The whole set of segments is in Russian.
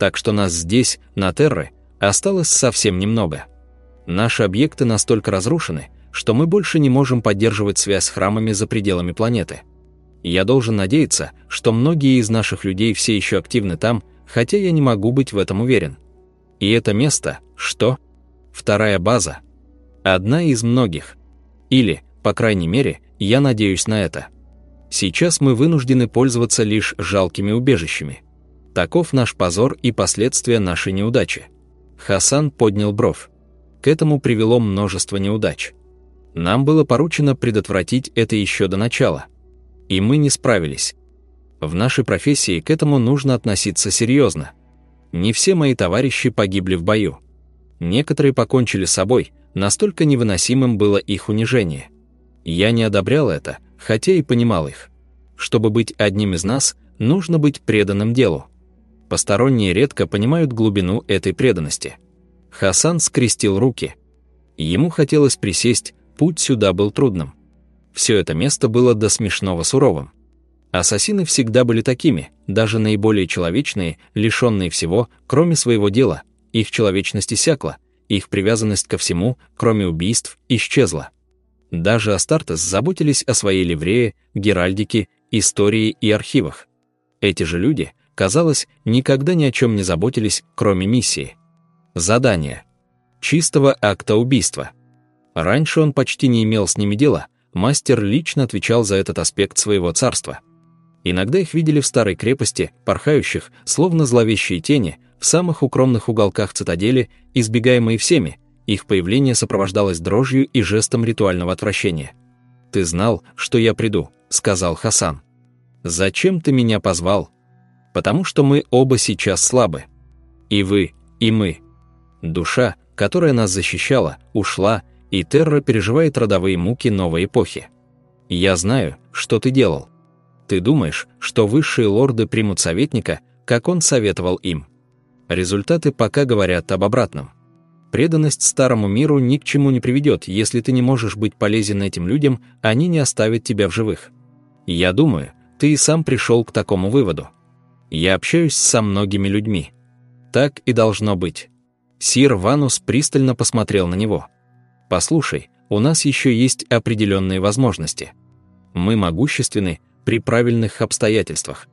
Так что нас здесь, на Терре, осталось совсем немного. Наши объекты настолько разрушены, что мы больше не можем поддерживать связь с храмами за пределами планеты. Я должен надеяться, что многие из наших людей все еще активны там, хотя я не могу быть в этом уверен. И это место, что? Вторая база. Одна из многих. Или, по крайней мере, я надеюсь на это. Сейчас мы вынуждены пользоваться лишь жалкими убежищами. Таков наш позор и последствия нашей неудачи. Хасан поднял бровь. К этому привело множество неудач. Нам было поручено предотвратить это еще до начала. И мы не справились. В нашей профессии к этому нужно относиться серьезно. Не все мои товарищи погибли в бою. Некоторые покончили с собой, настолько невыносимым было их унижение. Я не одобрял это, хотя и понимал их. Чтобы быть одним из нас, нужно быть преданным делу. Посторонние редко понимают глубину этой преданности. Хасан скрестил руки. Ему хотелось присесть, путь сюда был трудным. Все это место было до смешного суровым. Ассасины всегда были такими, даже наиболее человечные, лишенные всего, кроме своего дела. Их человечность иссякла, их привязанность ко всему, кроме убийств, исчезла. Даже Астартес заботились о своей ливрее, геральдике, истории и архивах. Эти же люди, казалось, никогда ни о чем не заботились, кроме миссии. Задание. Чистого акта убийства – Раньше он почти не имел с ними дела, мастер лично отвечал за этот аспект своего царства. Иногда их видели в старой крепости, порхающих, словно зловещие тени, в самых укромных уголках цитадели, избегаемые всеми, их появление сопровождалось дрожью и жестом ритуального отвращения. «Ты знал, что я приду», — сказал Хасан. «Зачем ты меня позвал?» «Потому что мы оба сейчас слабы. И вы, и мы. Душа, которая нас защищала, ушла, и Терра переживает родовые муки новой эпохи. Я знаю, что ты делал. Ты думаешь, что высшие лорды примут советника, как он советовал им. Результаты пока говорят об обратном. Преданность старому миру ни к чему не приведет, если ты не можешь быть полезен этим людям, они не оставят тебя в живых. Я думаю, ты и сам пришел к такому выводу. Я общаюсь со многими людьми. Так и должно быть. Сир Ванус пристально посмотрел на него. Послушай, у нас еще есть определенные возможности. Мы могущественны при правильных обстоятельствах.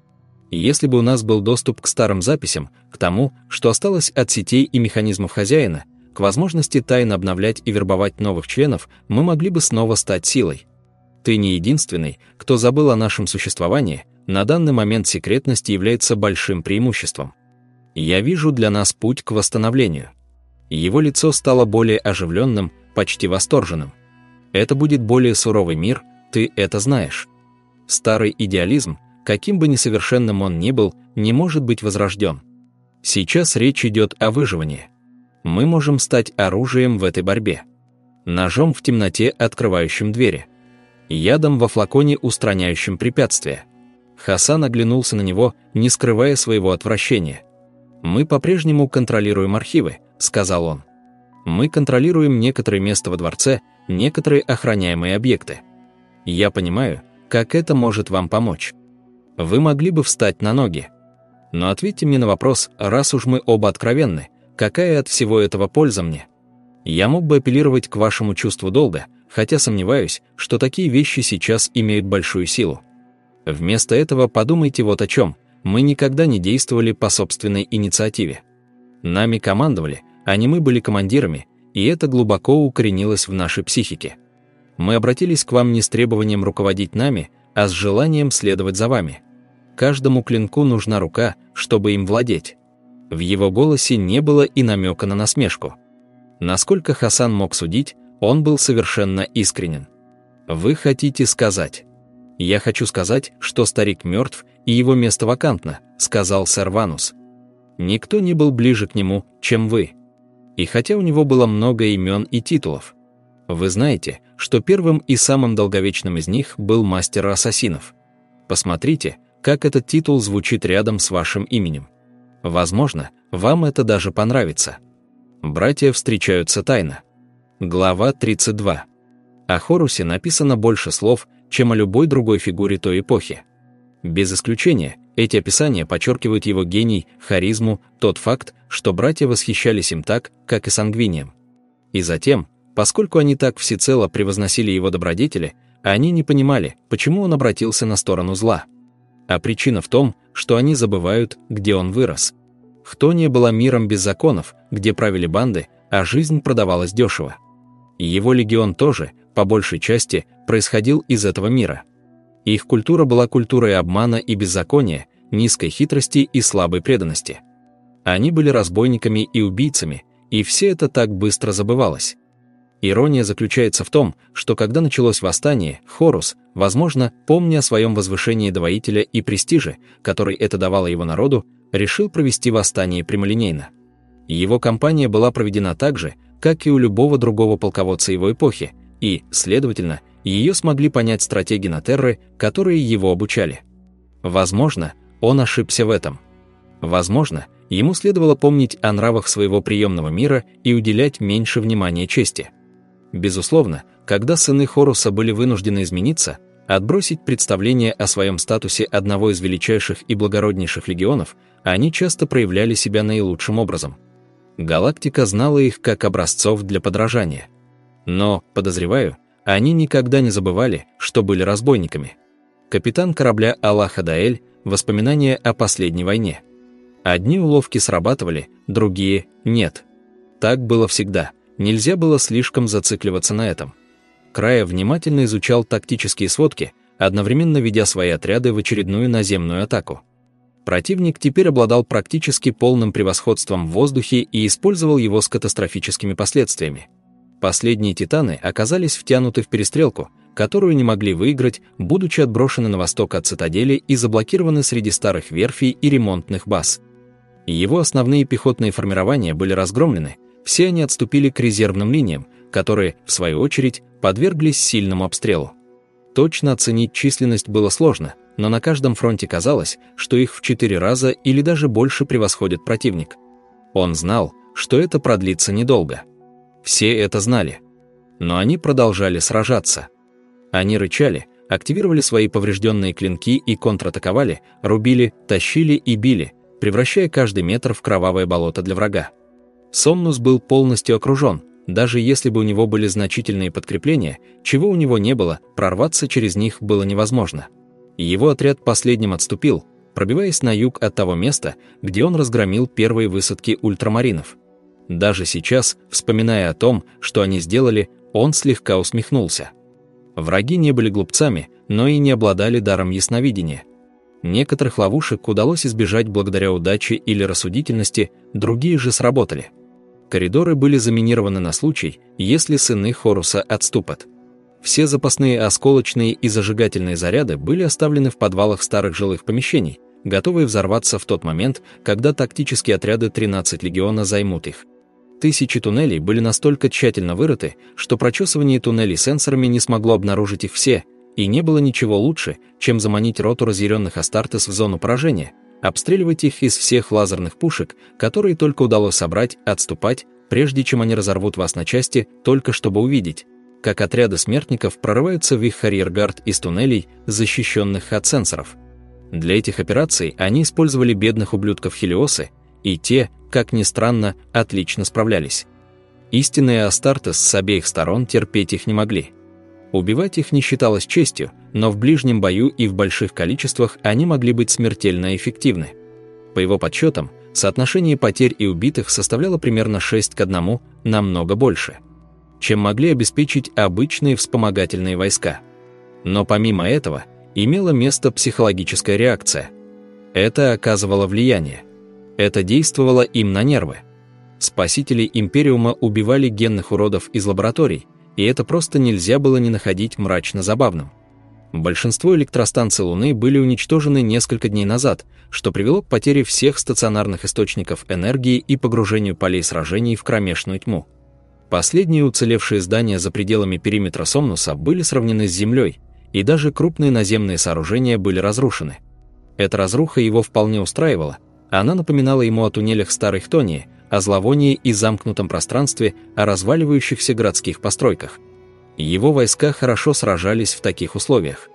Если бы у нас был доступ к старым записям, к тому, что осталось от сетей и механизмов хозяина, к возможности тайно обновлять и вербовать новых членов, мы могли бы снова стать силой. Ты не единственный, кто забыл о нашем существовании, на данный момент секретность является большим преимуществом. Я вижу для нас путь к восстановлению. Его лицо стало более оживленным, почти восторженным. Это будет более суровый мир, ты это знаешь. Старый идеализм, каким бы несовершенным он ни был, не может быть возрожден. Сейчас речь идет о выживании. Мы можем стать оружием в этой борьбе. Ножом в темноте, открывающим двери. Ядом во флаконе, устраняющим препятствия. Хасан оглянулся на него, не скрывая своего отвращения. «Мы по-прежнему контролируем архивы», — сказал он мы контролируем некоторые места во дворце, некоторые охраняемые объекты. Я понимаю, как это может вам помочь. Вы могли бы встать на ноги. Но ответьте мне на вопрос, раз уж мы оба откровенны, какая от всего этого польза мне? Я мог бы апеллировать к вашему чувству долга, хотя сомневаюсь, что такие вещи сейчас имеют большую силу. Вместо этого подумайте вот о чем. Мы никогда не действовали по собственной инициативе. Нами командовали, а не мы были командирами, и это глубоко укоренилось в нашей психике. Мы обратились к вам не с требованием руководить нами, а с желанием следовать за вами. Каждому клинку нужна рука, чтобы им владеть. В его голосе не было и намека на насмешку. Насколько Хасан мог судить, он был совершенно искренен. «Вы хотите сказать?» «Я хочу сказать, что старик мертв, и его место вакантно», — сказал сэр Ванус. «Никто не был ближе к нему, чем вы. И хотя у него было много имен и титулов, вы знаете, что первым и самым долговечным из них был мастер ассасинов. Посмотрите, как этот титул звучит рядом с вашим именем. Возможно, вам это даже понравится. Братья встречаются тайно. Глава 32. О Хорусе написано больше слов, чем о любой другой фигуре той эпохи. Без исключения, Эти описания подчеркивают его гений, харизму, тот факт, что братья восхищались им так, как и сангвинием. И затем, поскольку они так всецело превозносили его добродетели, они не понимали, почему он обратился на сторону зла. А причина в том, что они забывают, где он вырос. Хтония была миром без законов, где правили банды, а жизнь продавалась дешево. И его легион тоже, по большей части, происходил из этого мира. Их культура была культурой обмана и беззакония, низкой хитрости и слабой преданности. Они были разбойниками и убийцами, и все это так быстро забывалось. Ирония заключается в том, что когда началось восстание, Хорус, возможно, помня о своем возвышении до воителя и престиже, который это давало его народу, решил провести восстание прямолинейно. Его кампания была проведена так же, как и у любого другого полководца его эпохи, и, следовательно, ее смогли понять стратеги Натерры, которые его обучали. Возможно, он ошибся в этом. Возможно, ему следовало помнить о нравах своего приемного мира и уделять меньше внимания чести. Безусловно, когда сыны Хоруса были вынуждены измениться, отбросить представление о своем статусе одного из величайших и благороднейших легионов, они часто проявляли себя наилучшим образом. Галактика знала их как образцов для подражания. Но, подозреваю, они никогда не забывали, что были разбойниками. Капитан корабля Аллаха Даэль – воспоминания о последней войне. Одни уловки срабатывали, другие – нет. Так было всегда, нельзя было слишком зацикливаться на этом. Края внимательно изучал тактические сводки, одновременно ведя свои отряды в очередную наземную атаку. Противник теперь обладал практически полным превосходством в воздухе и использовал его с катастрофическими последствиями. Последние «Титаны» оказались втянуты в перестрелку, которую не могли выиграть, будучи отброшены на восток от цитадели и заблокированы среди старых верфей и ремонтных баз. Его основные пехотные формирования были разгромлены, все они отступили к резервным линиям, которые, в свою очередь, подверглись сильному обстрелу. Точно оценить численность было сложно, но на каждом фронте казалось, что их в четыре раза или даже больше превосходит противник. Он знал, что это продлится недолго. Все это знали. Но они продолжали сражаться. Они рычали, активировали свои поврежденные клинки и контратаковали, рубили, тащили и били, превращая каждый метр в кровавое болото для врага. Сомнус был полностью окружен, даже если бы у него были значительные подкрепления, чего у него не было, прорваться через них было невозможно. Его отряд последним отступил, пробиваясь на юг от того места, где он разгромил первые высадки ультрамаринов. Даже сейчас, вспоминая о том, что они сделали, он слегка усмехнулся. Враги не были глупцами, но и не обладали даром ясновидения. Некоторых ловушек удалось избежать благодаря удаче или рассудительности, другие же сработали. Коридоры были заминированы на случай, если сыны Хоруса отступат. Все запасные осколочные и зажигательные заряды были оставлены в подвалах старых жилых помещений, готовые взорваться в тот момент, когда тактические отряды 13 легиона займут их. Тысячи туннелей были настолько тщательно вырыты, что прочесывание туннелей сенсорами не смогло обнаружить их все, и не было ничего лучше, чем заманить роту разъяренных Астартес в зону поражения, обстреливать их из всех лазерных пушек, которые только удалось собрать, отступать, прежде чем они разорвут вас на части, только чтобы увидеть, как отряды смертников прорываются в их харьергард из туннелей, защищенных от сенсоров. Для этих операций они использовали бедных ублюдков Хелиосы, и те, как ни странно, отлично справлялись. Истинные Астартес с обеих сторон терпеть их не могли. Убивать их не считалось честью, но в ближнем бою и в больших количествах они могли быть смертельно эффективны. По его подсчетам, соотношение потерь и убитых составляло примерно 6 к 1, намного больше, чем могли обеспечить обычные вспомогательные войска. Но помимо этого, имела место психологическая реакция. Это оказывало влияние. Это действовало им на нервы. Спасители Империума убивали генных уродов из лабораторий, и это просто нельзя было не находить мрачно забавным. Большинство электростанций Луны были уничтожены несколько дней назад, что привело к потере всех стационарных источников энергии и погружению полей сражений в кромешную тьму. Последние уцелевшие здания за пределами периметра Сомнуса были сравнены с Землей, и даже крупные наземные сооружения были разрушены. Эта разруха его вполне устраивала, она напоминала ему о туннелях Старой Хтонии, о зловонии и замкнутом пространстве, о разваливающихся городских постройках. Его войска хорошо сражались в таких условиях.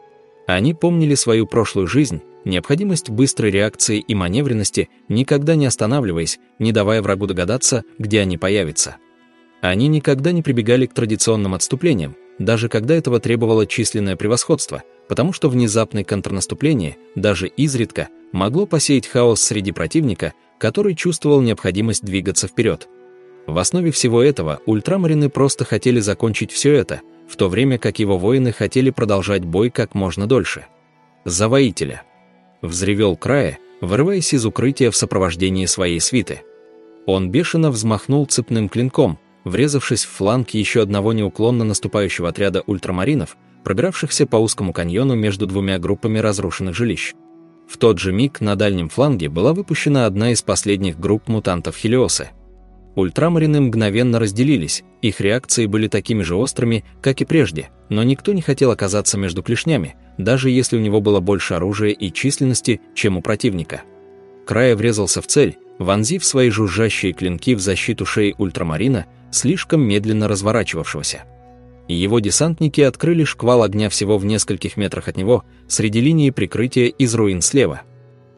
Они помнили свою прошлую жизнь, необходимость быстрой реакции и маневренности, никогда не останавливаясь, не давая врагу догадаться, где они появятся. Они никогда не прибегали к традиционным отступлениям, даже когда этого требовало численное превосходство, потому что внезапное контрнаступление, даже изредка, могло посеять хаос среди противника, который чувствовал необходимость двигаться вперед. В основе всего этого ультрамарины просто хотели закончить все это, в то время как его воины хотели продолжать бой как можно дольше. «За воителя!» — взревел Края, вырываясь из укрытия в сопровождении своей свиты. Он бешено взмахнул цепным клинком, врезавшись в фланг еще одного неуклонно наступающего отряда ультрамаринов, пробиравшихся по узкому каньону между двумя группами разрушенных жилищ. В тот же миг на дальнем фланге была выпущена одна из последних групп мутантов Хелиосы. Ультрамарины мгновенно разделились, их реакции были такими же острыми, как и прежде, но никто не хотел оказаться между клешнями, даже если у него было больше оружия и численности, чем у противника. Края врезался в цель, вонзив свои жужжащие клинки в защиту шеи ультрамарина, слишком медленно разворачивавшегося. Его десантники открыли шквал огня всего в нескольких метрах от него, среди линии прикрытия из руин слева.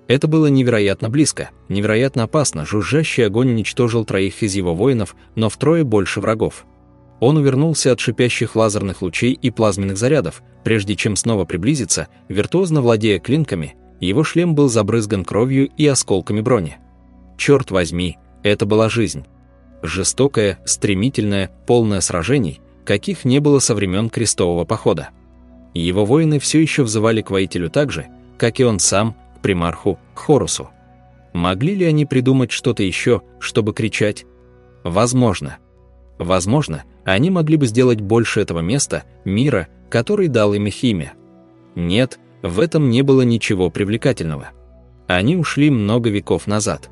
Это было невероятно близко, невероятно опасно, жужжащий огонь уничтожил троих из его воинов, но втрое больше врагов. Он увернулся от шипящих лазерных лучей и плазменных зарядов, прежде чем снова приблизиться, виртуозно владея клинками, его шлем был забрызган кровью и осколками брони. Черт возьми, это была жизнь. Жестокая, стремительная, полная сражений, каких не было со времен крестового похода. Его воины все еще взывали к воителю так же, как и он сам, к примарху, Хорусу. Могли ли они придумать что-то еще, чтобы кричать? Возможно. Возможно, они могли бы сделать больше этого места, мира, который дал им их имя. Нет, в этом не было ничего привлекательного. Они ушли много веков назад.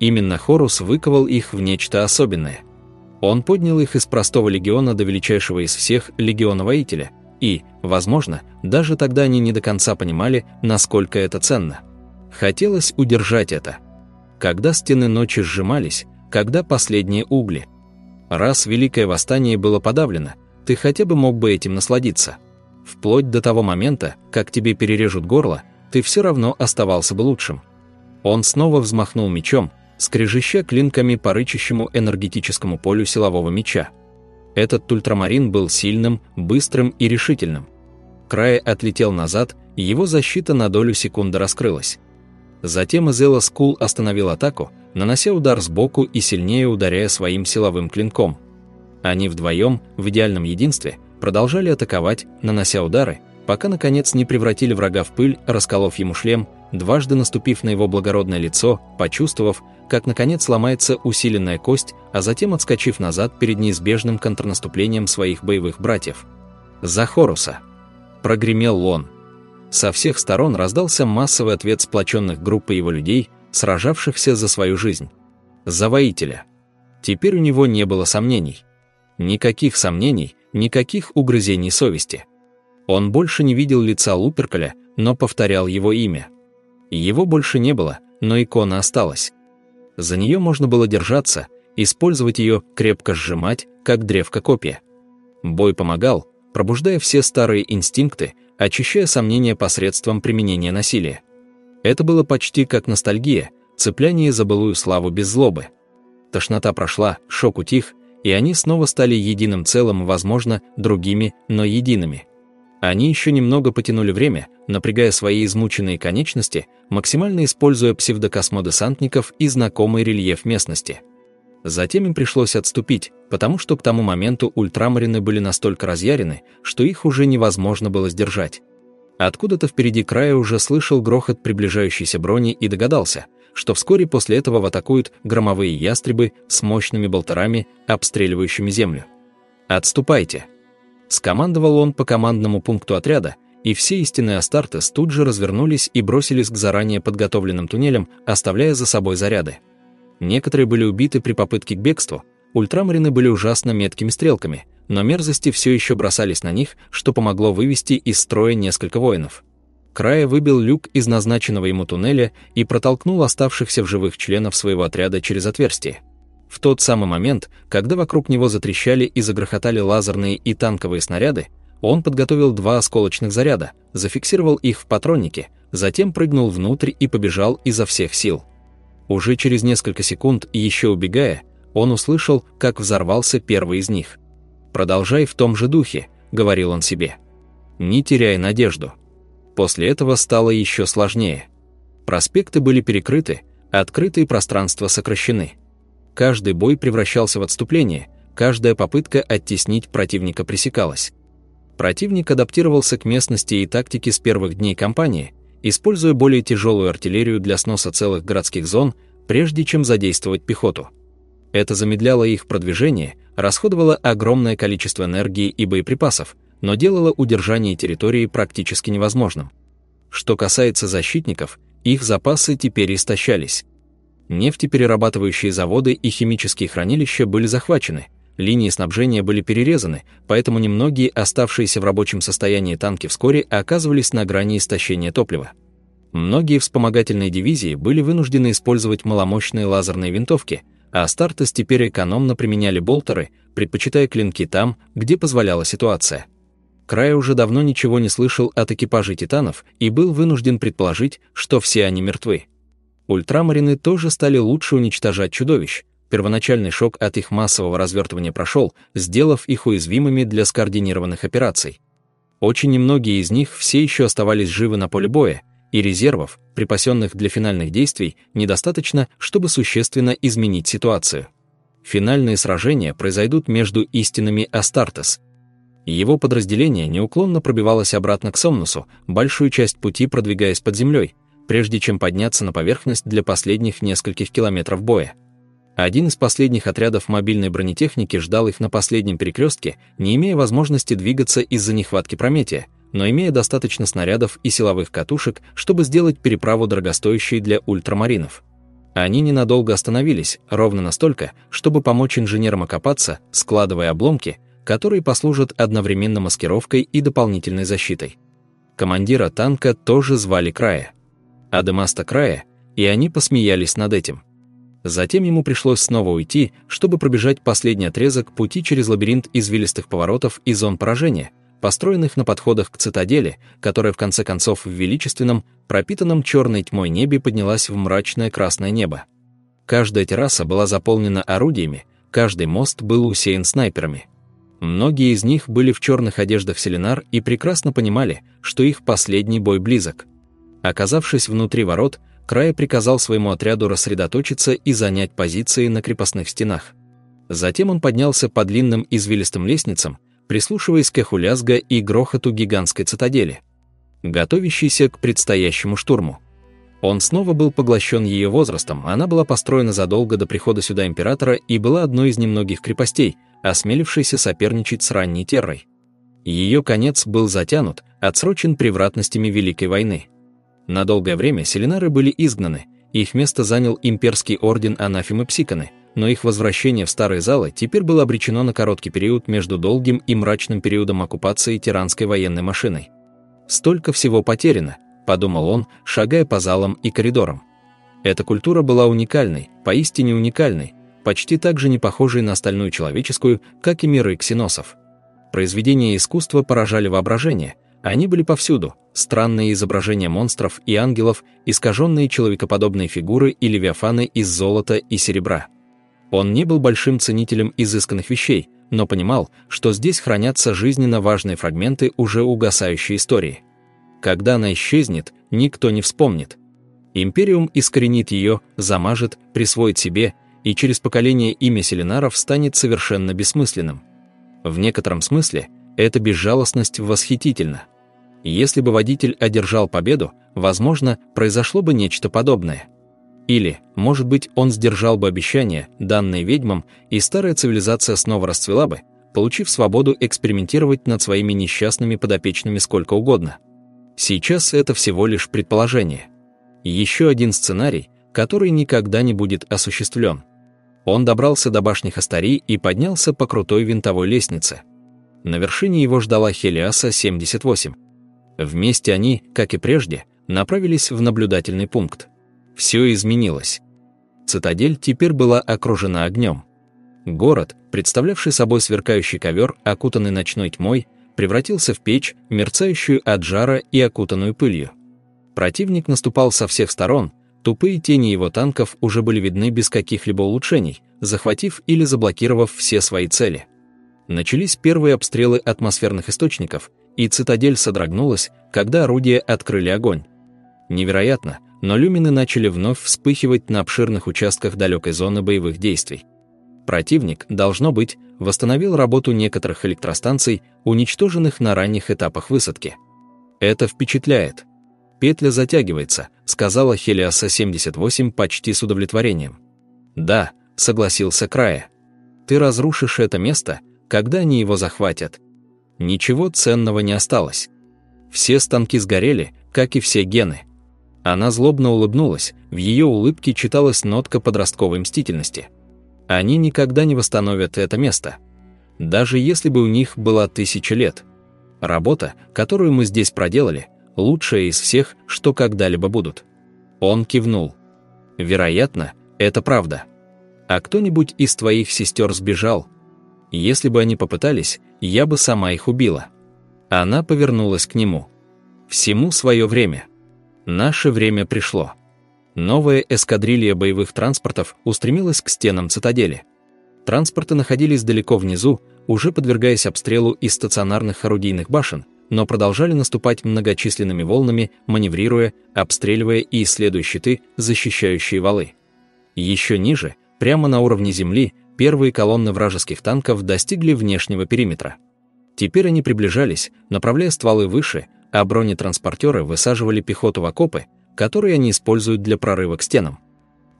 Именно Хорус выковал их в нечто особенное. Он поднял их из простого легиона до величайшего из всех легиона-воителя, и, возможно, даже тогда они не до конца понимали, насколько это ценно. Хотелось удержать это. Когда стены ночи сжимались, когда последние угли. Раз Великое Восстание было подавлено, ты хотя бы мог бы этим насладиться. Вплоть до того момента, как тебе перережут горло, ты все равно оставался бы лучшим. Он снова взмахнул мечом, скрежеща клинками по рычащему энергетическому полю силового меча. Этот ультрамарин был сильным, быстрым и решительным. Край отлетел назад, и его защита на долю секунды раскрылась. Затем Изела Скул остановил атаку, нанося удар сбоку и сильнее ударяя своим силовым клинком. Они вдвоем, в идеальном единстве, продолжали атаковать, нанося удары, пока наконец не превратили врага в пыль, расколов ему шлем, дважды наступив на его благородное лицо, почувствовав, как наконец ломается усиленная кость, а затем отскочив назад перед неизбежным контрнаступлением своих боевых братьев. «За Хоруса!» – прогремел он. Со всех сторон раздался массовый ответ сплоченных группы его людей, сражавшихся за свою жизнь. «За воителя!» Теперь у него не было сомнений. Никаких сомнений, никаких угрызений совести. Он больше не видел лица Луперкаля, но повторял его имя. Его больше не было, но икона осталась. За нее можно было держаться, использовать ее, крепко сжимать, как древко копья. Бой помогал, пробуждая все старые инстинкты, очищая сомнения посредством применения насилия. Это было почти как ностальгия, цепляние за былую славу без злобы. Тошнота прошла, шок утих, и они снова стали единым целым, возможно, другими, но едиными. Они еще немного потянули время, напрягая свои измученные конечности, максимально используя псевдокосмодесантников и знакомый рельеф местности. Затем им пришлось отступить, потому что к тому моменту ультрамарины были настолько разъярены, что их уже невозможно было сдержать. Откуда-то впереди края уже слышал грохот приближающейся брони и догадался, что вскоре после этого атакуют громовые ястребы с мощными болтерами, обстреливающими землю. «Отступайте!» Скомандовал он по командному пункту отряда, и все истинные Астартес тут же развернулись и бросились к заранее подготовленным туннелям, оставляя за собой заряды. Некоторые были убиты при попытке к бегству, ультрамарины были ужасно меткими стрелками, но мерзости все еще бросались на них, что помогло вывести из строя несколько воинов. Края выбил люк из назначенного ему туннеля и протолкнул оставшихся в живых членов своего отряда через отверстие. В тот самый момент, когда вокруг него затрещали и загрохотали лазерные и танковые снаряды, он подготовил два осколочных заряда, зафиксировал их в патроннике, затем прыгнул внутрь и побежал изо всех сил. Уже через несколько секунд, еще убегая, он услышал, как взорвался первый из них. «Продолжай в том же духе», — говорил он себе. «Не теряй надежду». После этого стало еще сложнее. Проспекты были перекрыты, открытые пространства сокращены. Каждый бой превращался в отступление, каждая попытка оттеснить противника пресекалась. Противник адаптировался к местности и тактике с первых дней кампании, используя более тяжелую артиллерию для сноса целых городских зон, прежде чем задействовать пехоту. Это замедляло их продвижение, расходовало огромное количество энергии и боеприпасов, но делало удержание территории практически невозможным. Что касается защитников, их запасы теперь истощались. Нефтеперерабатывающие заводы и химические хранилища были захвачены, линии снабжения были перерезаны, поэтому немногие оставшиеся в рабочем состоянии танки вскоре оказывались на грани истощения топлива. Многие вспомогательные дивизии были вынуждены использовать маломощные лазерные винтовки, а Астартес теперь экономно применяли болтеры, предпочитая клинки там, где позволяла ситуация. Край уже давно ничего не слышал от экипажей титанов и был вынужден предположить, что все они мертвы. Ультрамарины тоже стали лучше уничтожать чудовищ, Первоначальный шок от их массового развертывания прошел, сделав их уязвимыми для скоординированных операций. Очень немногие из них все еще оставались живы на поле боя, и резервов, припасенных для финальных действий, недостаточно, чтобы существенно изменить ситуацию. Финальные сражения произойдут между истинами Астартес. Его подразделение неуклонно пробивалось обратно к Сомнусу, большую часть пути продвигаясь под землей, прежде чем подняться на поверхность для последних нескольких километров боя. Один из последних отрядов мобильной бронетехники ждал их на последнем перекрестке, не имея возможности двигаться из-за нехватки Прометия, но имея достаточно снарядов и силовых катушек, чтобы сделать переправу дорогостоящей для ультрамаринов. Они ненадолго остановились, ровно настолько, чтобы помочь инженерам окопаться, складывая обломки, которые послужат одновременно маскировкой и дополнительной защитой. Командира танка тоже звали Края. Адемаста Края, и они посмеялись над этим. Затем ему пришлось снова уйти, чтобы пробежать последний отрезок пути через лабиринт извилистых поворотов и зон поражения, построенных на подходах к цитадели, которая в конце концов в величественном, пропитанном черной тьмой небе поднялась в мрачное красное небо. Каждая терраса была заполнена орудиями, каждый мост был усеян снайперами. Многие из них были в черных одеждах Селенар и прекрасно понимали, что их последний бой близок. Оказавшись внутри ворот, Край приказал своему отряду рассредоточиться и занять позиции на крепостных стенах. Затем он поднялся по длинным извилистым лестницам, прислушиваясь к эху лязга и грохоту гигантской цитадели, готовящейся к предстоящему штурму. Он снова был поглощен ее возрастом, она была построена задолго до прихода сюда императора и была одной из немногих крепостей, осмелившейся соперничать с ранней террой. Ее конец был затянут, отсрочен превратностями Великой войны. На долгое время селенары были изгнаны, их место занял имперский орден Анафимы Псиканы, но их возвращение в старые залы теперь было обречено на короткий период между долгим и мрачным периодом оккупации тиранской военной машиной. «Столько всего потеряно», — подумал он, шагая по залам и коридорам. Эта культура была уникальной, поистине уникальной, почти так же не похожей на остальную человеческую, как и миры ксеносов. Произведения искусства поражали воображение — они были повсюду, странные изображения монстров и ангелов, искаженные человекоподобные фигуры и левиафаны из золота и серебра. Он не был большим ценителем изысканных вещей, но понимал, что здесь хранятся жизненно важные фрагменты уже угасающей истории. Когда она исчезнет, никто не вспомнит. Империум искоренит ее, замажет, присвоит себе, и через поколение имя Селенаров станет совершенно бессмысленным. В некотором смысле эта безжалостность восхитительна. Если бы водитель одержал победу, возможно, произошло бы нечто подобное. Или, может быть, он сдержал бы обещание, данное ведьмам, и старая цивилизация снова расцвела бы, получив свободу экспериментировать над своими несчастными подопечными сколько угодно. Сейчас это всего лишь предположение. Еще один сценарий, который никогда не будет осуществлен. Он добрался до башни Хастари и поднялся по крутой винтовой лестнице. На вершине его ждала Хелиаса-78. Вместе они, как и прежде, направились в наблюдательный пункт. Все изменилось. Цитадель теперь была окружена огнем. Город, представлявший собой сверкающий ковер, окутанный ночной тьмой, превратился в печь, мерцающую от жара и окутанную пылью. Противник наступал со всех сторон, тупые тени его танков уже были видны без каких-либо улучшений, захватив или заблокировав все свои цели. Начались первые обстрелы атмосферных источников, и цитадель содрогнулась, когда орудия открыли огонь. Невероятно, но люмины начали вновь вспыхивать на обширных участках далекой зоны боевых действий. Противник, должно быть, восстановил работу некоторых электростанций, уничтоженных на ранних этапах высадки. Это впечатляет. «Петля затягивается», — сказала Хелиаса-78 почти с удовлетворением. «Да», — согласился Края. «Ты разрушишь это место, когда они его захватят. Ничего ценного не осталось. Все станки сгорели, как и все гены. Она злобно улыбнулась, в ее улыбке читалась нотка подростковой мстительности. Они никогда не восстановят это место. Даже если бы у них была тысяча лет. Работа, которую мы здесь проделали, лучшая из всех, что когда-либо будут. Он кивнул. Вероятно, это правда. А кто-нибудь из твоих сестер сбежал? Если бы они попытались, я бы сама их убила. Она повернулась к нему. Всему свое время. Наше время пришло. Новая эскадрилья боевых транспортов устремилась к стенам цитадели. Транспорты находились далеко внизу, уже подвергаясь обстрелу из стационарных орудийных башен, но продолжали наступать многочисленными волнами, маневрируя, обстреливая и исследуя щиты, защищающие валы. Еще ниже, прямо на уровне земли, первые колонны вражеских танков достигли внешнего периметра. Теперь они приближались, направляя стволы выше, а бронетранспортеры высаживали пехоту в окопы, которые они используют для прорыва к стенам.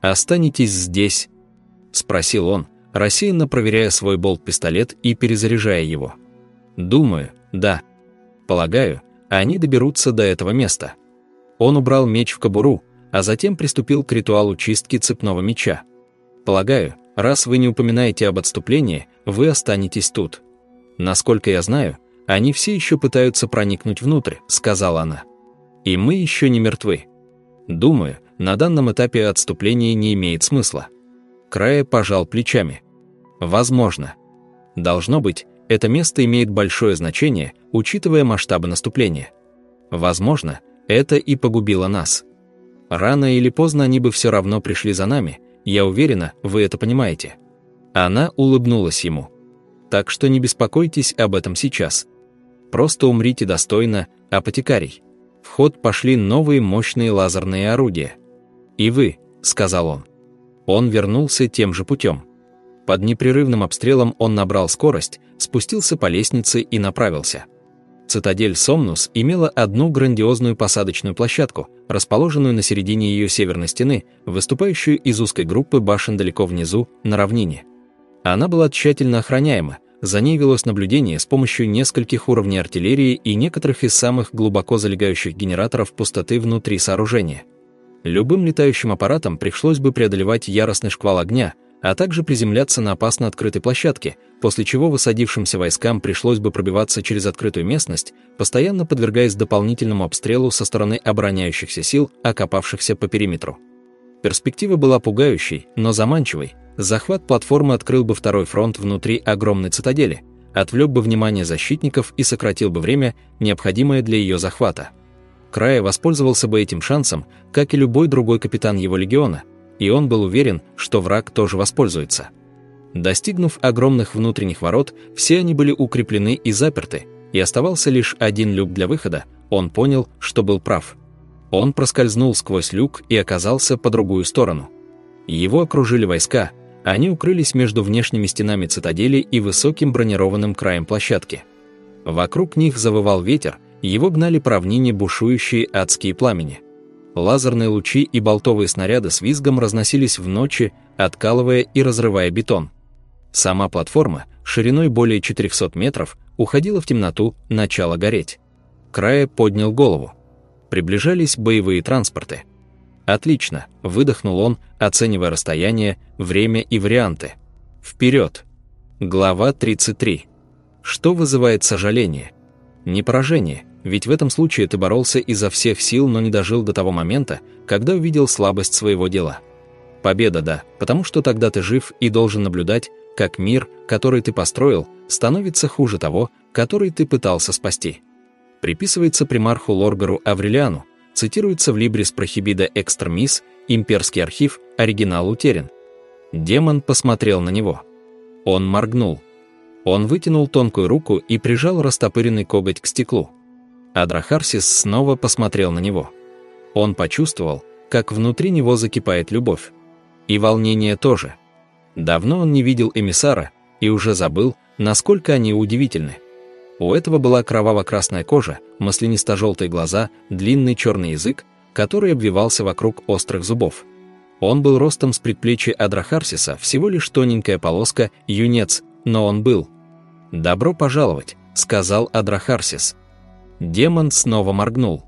«Останетесь здесь?» – спросил он, рассеянно проверяя свой болт-пистолет и перезаряжая его. «Думаю, да. Полагаю, они доберутся до этого места». Он убрал меч в кобуру, а затем приступил к ритуалу чистки цепного меча. «Полагаю, раз вы не упоминаете об отступлении, вы останетесь тут. Насколько я знаю, «Они все еще пытаются проникнуть внутрь», — сказала она. «И мы еще не мертвы. Думаю, на данном этапе отступление не имеет смысла». Края пожал плечами. «Возможно. Должно быть, это место имеет большое значение, учитывая масштабы наступления. Возможно, это и погубило нас. Рано или поздно они бы все равно пришли за нами, я уверена, вы это понимаете». Она улыбнулась ему. «Так что не беспокойтесь об этом сейчас. Просто умрите достойно, апотекарий. В ход пошли новые мощные лазерные орудия. «И вы», — сказал он. Он вернулся тем же путем. Под непрерывным обстрелом он набрал скорость, спустился по лестнице и направился. Цитадель Сомнус имела одну грандиозную посадочную площадку, расположенную на середине ее северной стены, выступающую из узкой группы башен далеко внизу, на равнине. Она была тщательно охраняема, за ней велось наблюдение с помощью нескольких уровней артиллерии и некоторых из самых глубоко залегающих генераторов пустоты внутри сооружения. Любым летающим аппаратам пришлось бы преодолевать яростный шквал огня, а также приземляться на опасно открытой площадке, после чего высадившимся войскам пришлось бы пробиваться через открытую местность, постоянно подвергаясь дополнительному обстрелу со стороны обороняющихся сил, окопавшихся по периметру. Перспектива была пугающей, но заманчивой, захват платформы открыл бы второй фронт внутри огромной цитадели, отвлек бы внимание защитников и сократил бы время, необходимое для ее захвата. Края воспользовался бы этим шансом, как и любой другой капитан его легиона, и он был уверен, что враг тоже воспользуется. Достигнув огромных внутренних ворот, все они были укреплены и заперты, и оставался лишь один люк для выхода, он понял, что был прав. Он проскользнул сквозь люк и оказался по другую сторону. Его окружили войска, они укрылись между внешними стенами цитадели и высоким бронированным краем площадки. Вокруг них завывал ветер, его гнали по равнине бушующие адские пламени. Лазерные лучи и болтовые снаряды с визгом разносились в ночи, откалывая и разрывая бетон. Сама платформа, шириной более 400 метров, уходила в темноту, начала гореть. Края поднял голову. Приближались боевые транспорты. «Отлично», — выдохнул он, оценивая расстояние, время и варианты. «Вперед!» Глава 33. Что вызывает сожаление? Не поражение, ведь в этом случае ты боролся изо всех сил, но не дожил до того момента, когда увидел слабость своего дела. Победа, да, потому что тогда ты жив и должен наблюдать, как мир, который ты построил, становится хуже того, который ты пытался спасти. Приписывается примарху Лоргару Аврелиану, цитируется в Libris Prohibida Extremis, имперский архив, оригинал утерян. Демон посмотрел на него. Он моргнул. Он вытянул тонкую руку и прижал растопыренный коготь к стеклу. Адрахарсис снова посмотрел на него. Он почувствовал, как внутри него закипает любовь. И волнение тоже. Давно он не видел эмиссара и уже забыл, насколько они удивительны. У этого была кроваво-красная кожа, маслянисто-желтые глаза, длинный черный язык, который обвивался вокруг острых зубов. Он был ростом с предплечья Адрахарсиса, всего лишь тоненькая полоска, юнец, но он был. «Добро пожаловать», — сказал Адрахарсис. Демон снова моргнул.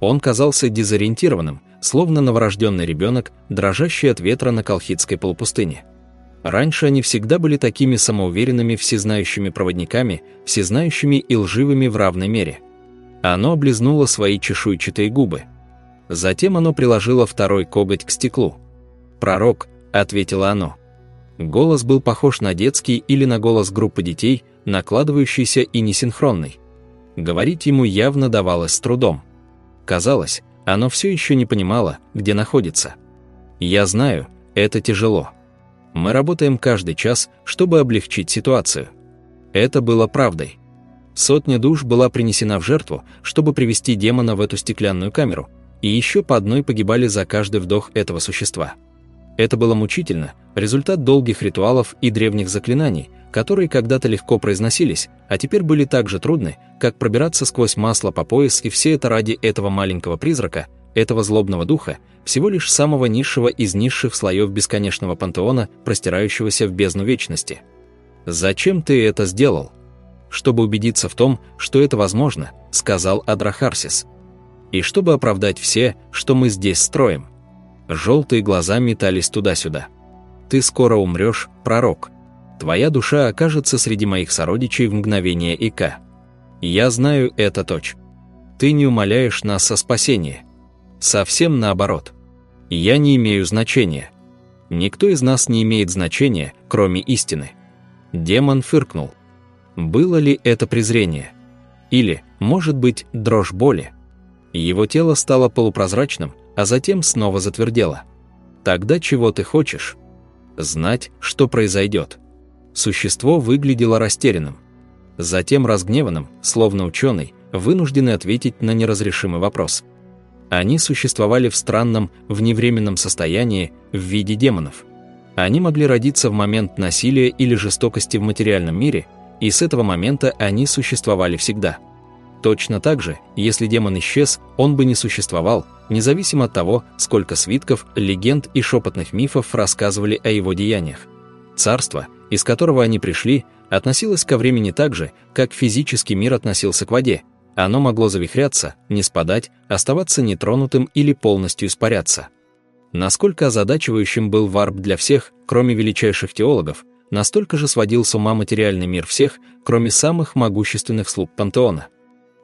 Он казался дезориентированным, словно новорожденный ребенок, дрожащий от ветра на Колхидской полупустыне. Раньше они всегда были такими самоуверенными всезнающими проводниками, всезнающими и лживыми в равной мере. Оно облизнуло свои чешуйчатые губы. Затем оно приложило второй коготь к стеклу. «Пророк», — ответило оно. Голос был похож на детский или на голос группы детей, накладывающийся и несинхронный. Говорить ему явно давалось с трудом. Казалось, оно все еще не понимало, где находится. «Я знаю, это тяжело», мы работаем каждый час, чтобы облегчить ситуацию. Это было правдой. Сотня душ была принесена в жертву, чтобы привести демона в эту стеклянную камеру, и еще по одной погибали за каждый вдох этого существа. Это было мучительно, результат долгих ритуалов и древних заклинаний, которые когда-то легко произносились, а теперь были так же трудны, как пробираться сквозь масло по пояс, и все это ради этого маленького призрака, этого злобного духа, всего лишь самого низшего из низших слоев бесконечного пантеона, простирающегося в бездну вечности. «Зачем ты это сделал?» «Чтобы убедиться в том, что это возможно», — сказал Адрахарсис. «И чтобы оправдать все, что мы здесь строим». Желтые глаза метались туда-сюда. «Ты скоро умрешь, пророк. Твоя душа окажется среди моих сородичей в мгновение ика. Я знаю это точь. Ты не умоляешь нас о спасении. Совсем наоборот. Я не имею значения. Никто из нас не имеет значения, кроме истины. Демон фыркнул. Было ли это презрение? Или, может быть, дрожь боли? Его тело стало полупрозрачным, а затем снова затвердело. Тогда чего ты хочешь? Знать, что произойдет. Существо выглядело растерянным. Затем разгневанным, словно ученый, вынужденный ответить на неразрешимый вопрос. Они существовали в странном, вневременном состоянии в виде демонов. Они могли родиться в момент насилия или жестокости в материальном мире, и с этого момента они существовали всегда. Точно так же, если демон исчез, он бы не существовал, независимо от того, сколько свитков, легенд и шепотных мифов рассказывали о его деяниях. Царство, из которого они пришли, относилось ко времени так же, как физический мир относился к воде, оно могло завихряться, не спадать, оставаться нетронутым или полностью испаряться. Насколько озадачивающим был варп для всех, кроме величайших теологов, настолько же сводил с ума материальный мир всех, кроме самых могущественных слуг пантеона.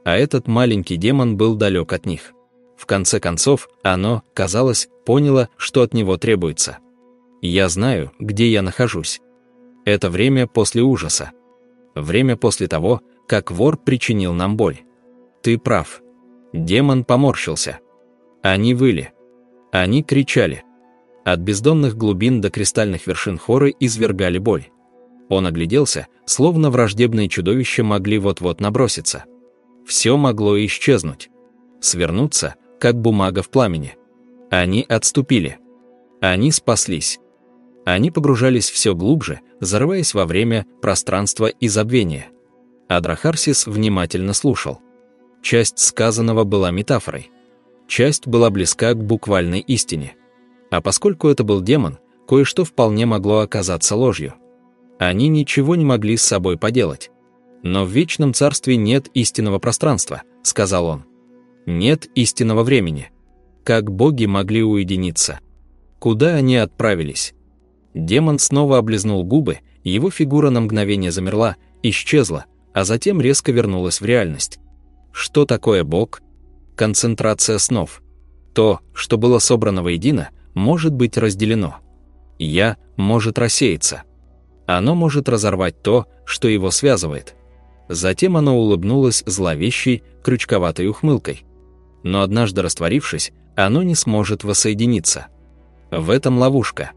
А этот маленький демон был далек от них. В конце концов, оно, казалось, поняло, что от него требуется. «Я знаю, где я нахожусь. Это время после ужаса. Время после того, как вор причинил нам боль. Ты прав. Демон поморщился. Они выли. Они кричали. От бездонных глубин до кристальных вершин хоры извергали боль. Он огляделся, словно враждебные чудовища могли вот-вот наброситься. Все могло исчезнуть. Свернуться, как бумага в пламени. Они отступили. Они спаслись. Они погружались все глубже, зарываясь во время, пространство и забвение. Адрахарсис внимательно слушал. Часть сказанного была метафорой. Часть была близка к буквальной истине. А поскольку это был демон, кое-что вполне могло оказаться ложью. Они ничего не могли с собой поделать. «Но в вечном царстве нет истинного пространства», — сказал он. «Нет истинного времени. Как боги могли уединиться? Куда они отправились?» Демон снова облизнул губы, его фигура на мгновение замерла, исчезла, а затем резко вернулась в реальность. Что такое Бог? Концентрация снов. То, что было собрано воедино, может быть разделено. «Я» может рассеяться. Оно может разорвать то, что его связывает. Затем оно улыбнулось зловещей, крючковатой ухмылкой. но однажды растворившись, оно не сможет воссоединиться. В этом ловушка.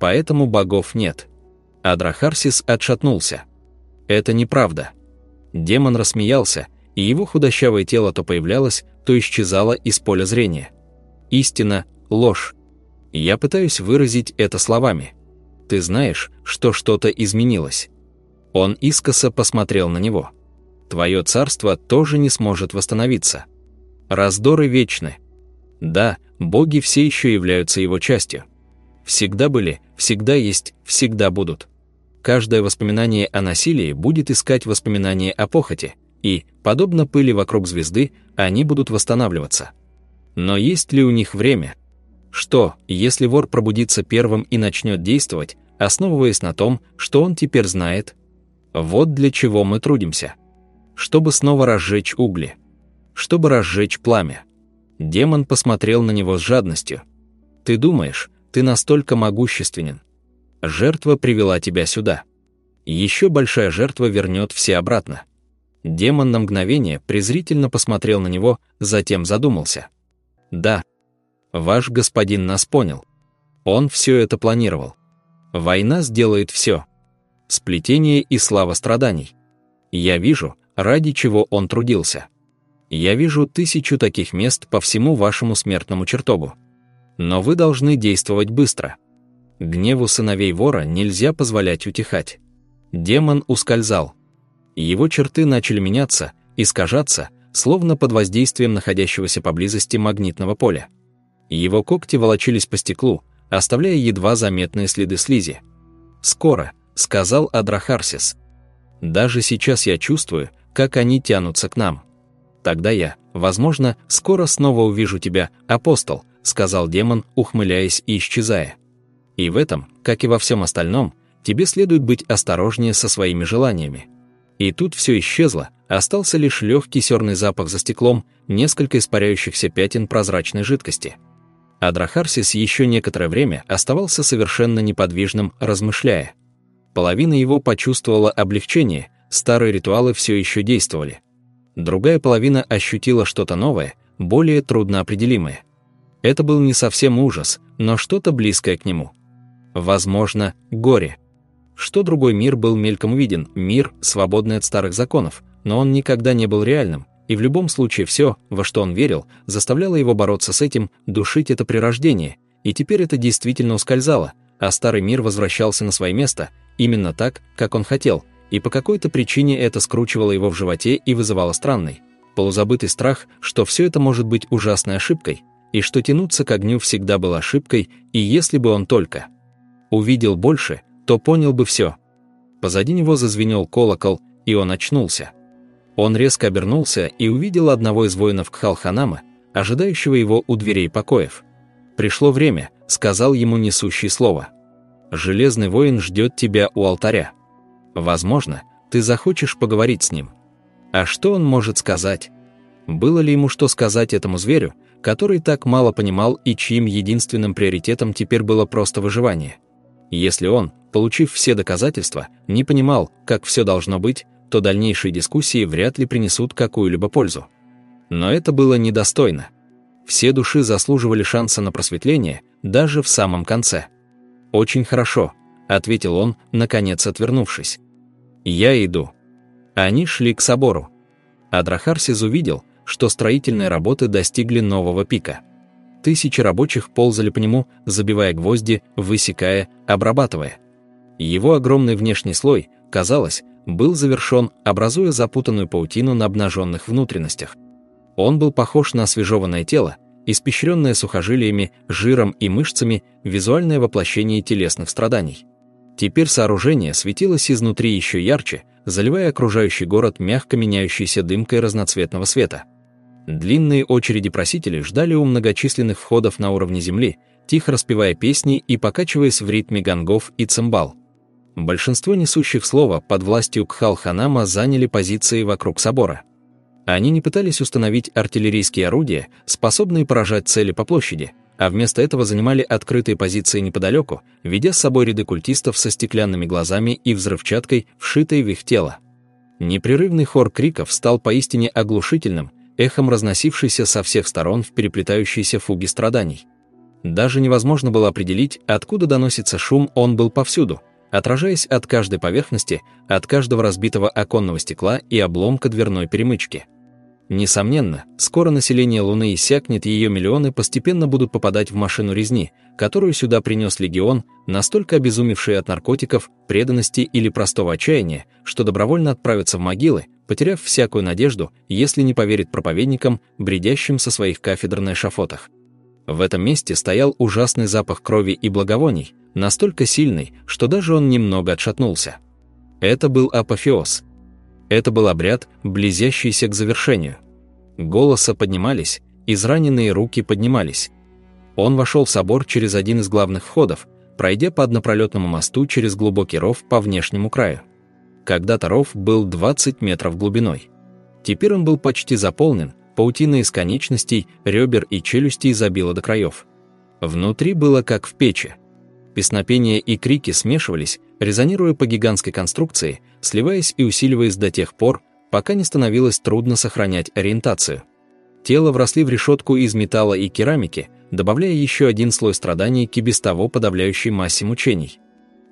Поэтому богов нет. Адрахарсис отшатнулся. Это неправда. Демон рассмеялся, и его худощавое тело то появлялось, то исчезало из поля зрения. Истина – ложь. Я пытаюсь выразить это словами. Ты знаешь, что что-то изменилось. Он искоса посмотрел на него. Твое царство тоже не сможет восстановиться. Раздоры вечны. Да, боги все еще являются его частью. Всегда были, всегда есть, всегда будут. Каждое воспоминание о насилии будет искать воспоминания о похоти, и, подобно пыли вокруг звезды, они будут восстанавливаться. Но есть ли у них время? Что, если вор пробудится первым и начнет действовать, основываясь на том, что он теперь знает? Вот для чего мы трудимся. Чтобы снова разжечь угли. Чтобы разжечь пламя. Демон посмотрел на него с жадностью. «Ты думаешь, ты настолько могущественен. Жертва привела тебя сюда. Еще большая жертва вернет все обратно». Демон на мгновение презрительно посмотрел на него, затем задумался. «Да, ваш господин нас понял. Он все это планировал. Война сделает все. Сплетение и слава страданий. Я вижу, ради чего он трудился. Я вижу тысячу таких мест по всему вашему смертному чертогу. Но вы должны действовать быстро. Гневу сыновей вора нельзя позволять утихать. Демон ускользал. Его черты начали меняться, искажаться, словно под воздействием находящегося поблизости магнитного поля. Его когти волочились по стеклу, оставляя едва заметные следы слизи. «Скоро», — сказал Адрахарсис. «Даже сейчас я чувствую, как они тянутся к нам. Тогда я, возможно, скоро снова увижу тебя, апостол», — сказал демон, ухмыляясь и исчезая. «И в этом, как и во всем остальном, тебе следует быть осторожнее со своими желаниями». И тут все исчезло, остался лишь легкий серный запах за стеклом, несколько испаряющихся пятен прозрачной жидкости. Адрахарсис еще некоторое время оставался совершенно неподвижным, размышляя. Половина его почувствовала облегчение, старые ритуалы все еще действовали. Другая половина ощутила что-то новое, более трудноопределимое. Это был не совсем ужас, но что-то близкое к нему. Возможно, горе. Что другой мир был мельком виден, мир, свободный от старых законов, но он никогда не был реальным, и в любом случае все, во что он верил, заставляло его бороться с этим, душить это прирождение, и теперь это действительно ускользало, а старый мир возвращался на свое место, именно так, как он хотел, и по какой-то причине это скручивало его в животе и вызывало странный, полузабытый страх, что все это может быть ужасной ошибкой, и что тянуться к огню всегда было ошибкой, и если бы он только увидел больше, то понял бы все. Позади него зазвенел колокол, и он очнулся. Он резко обернулся и увидел одного из воинов Кхалханама, ожидающего его у дверей покоев. «Пришло время», — сказал ему несущий слово. «Железный воин ждет тебя у алтаря. Возможно, ты захочешь поговорить с ним». А что он может сказать? Было ли ему что сказать этому зверю, который так мало понимал и чьим единственным приоритетом теперь было просто выживание? Если он, получив все доказательства, не понимал, как все должно быть, то дальнейшие дискуссии вряд ли принесут какую-либо пользу. Но это было недостойно. Все души заслуживали шанса на просветление даже в самом конце. «Очень хорошо», — ответил он, наконец отвернувшись. «Я иду». Они шли к собору. Адрахарсис увидел, что строительные работы достигли нового пика — Тысячи рабочих ползали по нему, забивая гвозди, высекая, обрабатывая. Его огромный внешний слой, казалось, был завершен, образуя запутанную паутину на обнаженных внутренностях. Он был похож на освежеванное тело, испещренное сухожилиями, жиром и мышцами, визуальное воплощение телесных страданий. Теперь сооружение светилось изнутри еще ярче, заливая окружающий город мягко меняющейся дымкой разноцветного света. Длинные очереди просителей ждали у многочисленных входов на уровне земли, тихо распевая песни и покачиваясь в ритме гонгов и цимбал. Большинство несущих слова под властью Кхал-Ханама заняли позиции вокруг собора. Они не пытались установить артиллерийские орудия, способные поражать цели по площади, а вместо этого занимали открытые позиции неподалеку, ведя с собой ряды культистов со стеклянными глазами и взрывчаткой, вшитой в их тело. Непрерывный хор криков стал поистине оглушительным, эхом разносившийся со всех сторон в переплетающиеся фуги страданий. Даже невозможно было определить, откуда доносится шум, он был повсюду, отражаясь от каждой поверхности, от каждого разбитого оконного стекла и обломка дверной перемычки. Несомненно, скоро население Луны иссякнет, и ее миллионы постепенно будут попадать в машину резни, которую сюда принес легион, настолько обезумевший от наркотиков, преданности или простого отчаяния, что добровольно отправятся в могилы, потеряв всякую надежду, если не поверит проповедникам, бредящим со своих кафедр на эшафотах. В этом месте стоял ужасный запах крови и благовоний, настолько сильный, что даже он немного отшатнулся. Это был апофеоз – это был обряд, близящийся к завершению. Голоса поднимались, израненные руки поднимались. Он вошел в собор через один из главных входов, пройдя по однопролетному мосту через глубокий ров по внешнему краю. Когда-то ров был 20 метров глубиной. Теперь он был почти заполнен, паутина из конечностей, ребер и челюстей забила до краев. Внутри было как в печи. Песнопения и крики смешивались, резонируя по гигантской конструкции, сливаясь и усиливаясь до тех пор, пока не становилось трудно сохранять ориентацию. Тело вросли в решетку из металла и керамики, добавляя еще один слой страданий к и без того подавляющей массе мучений.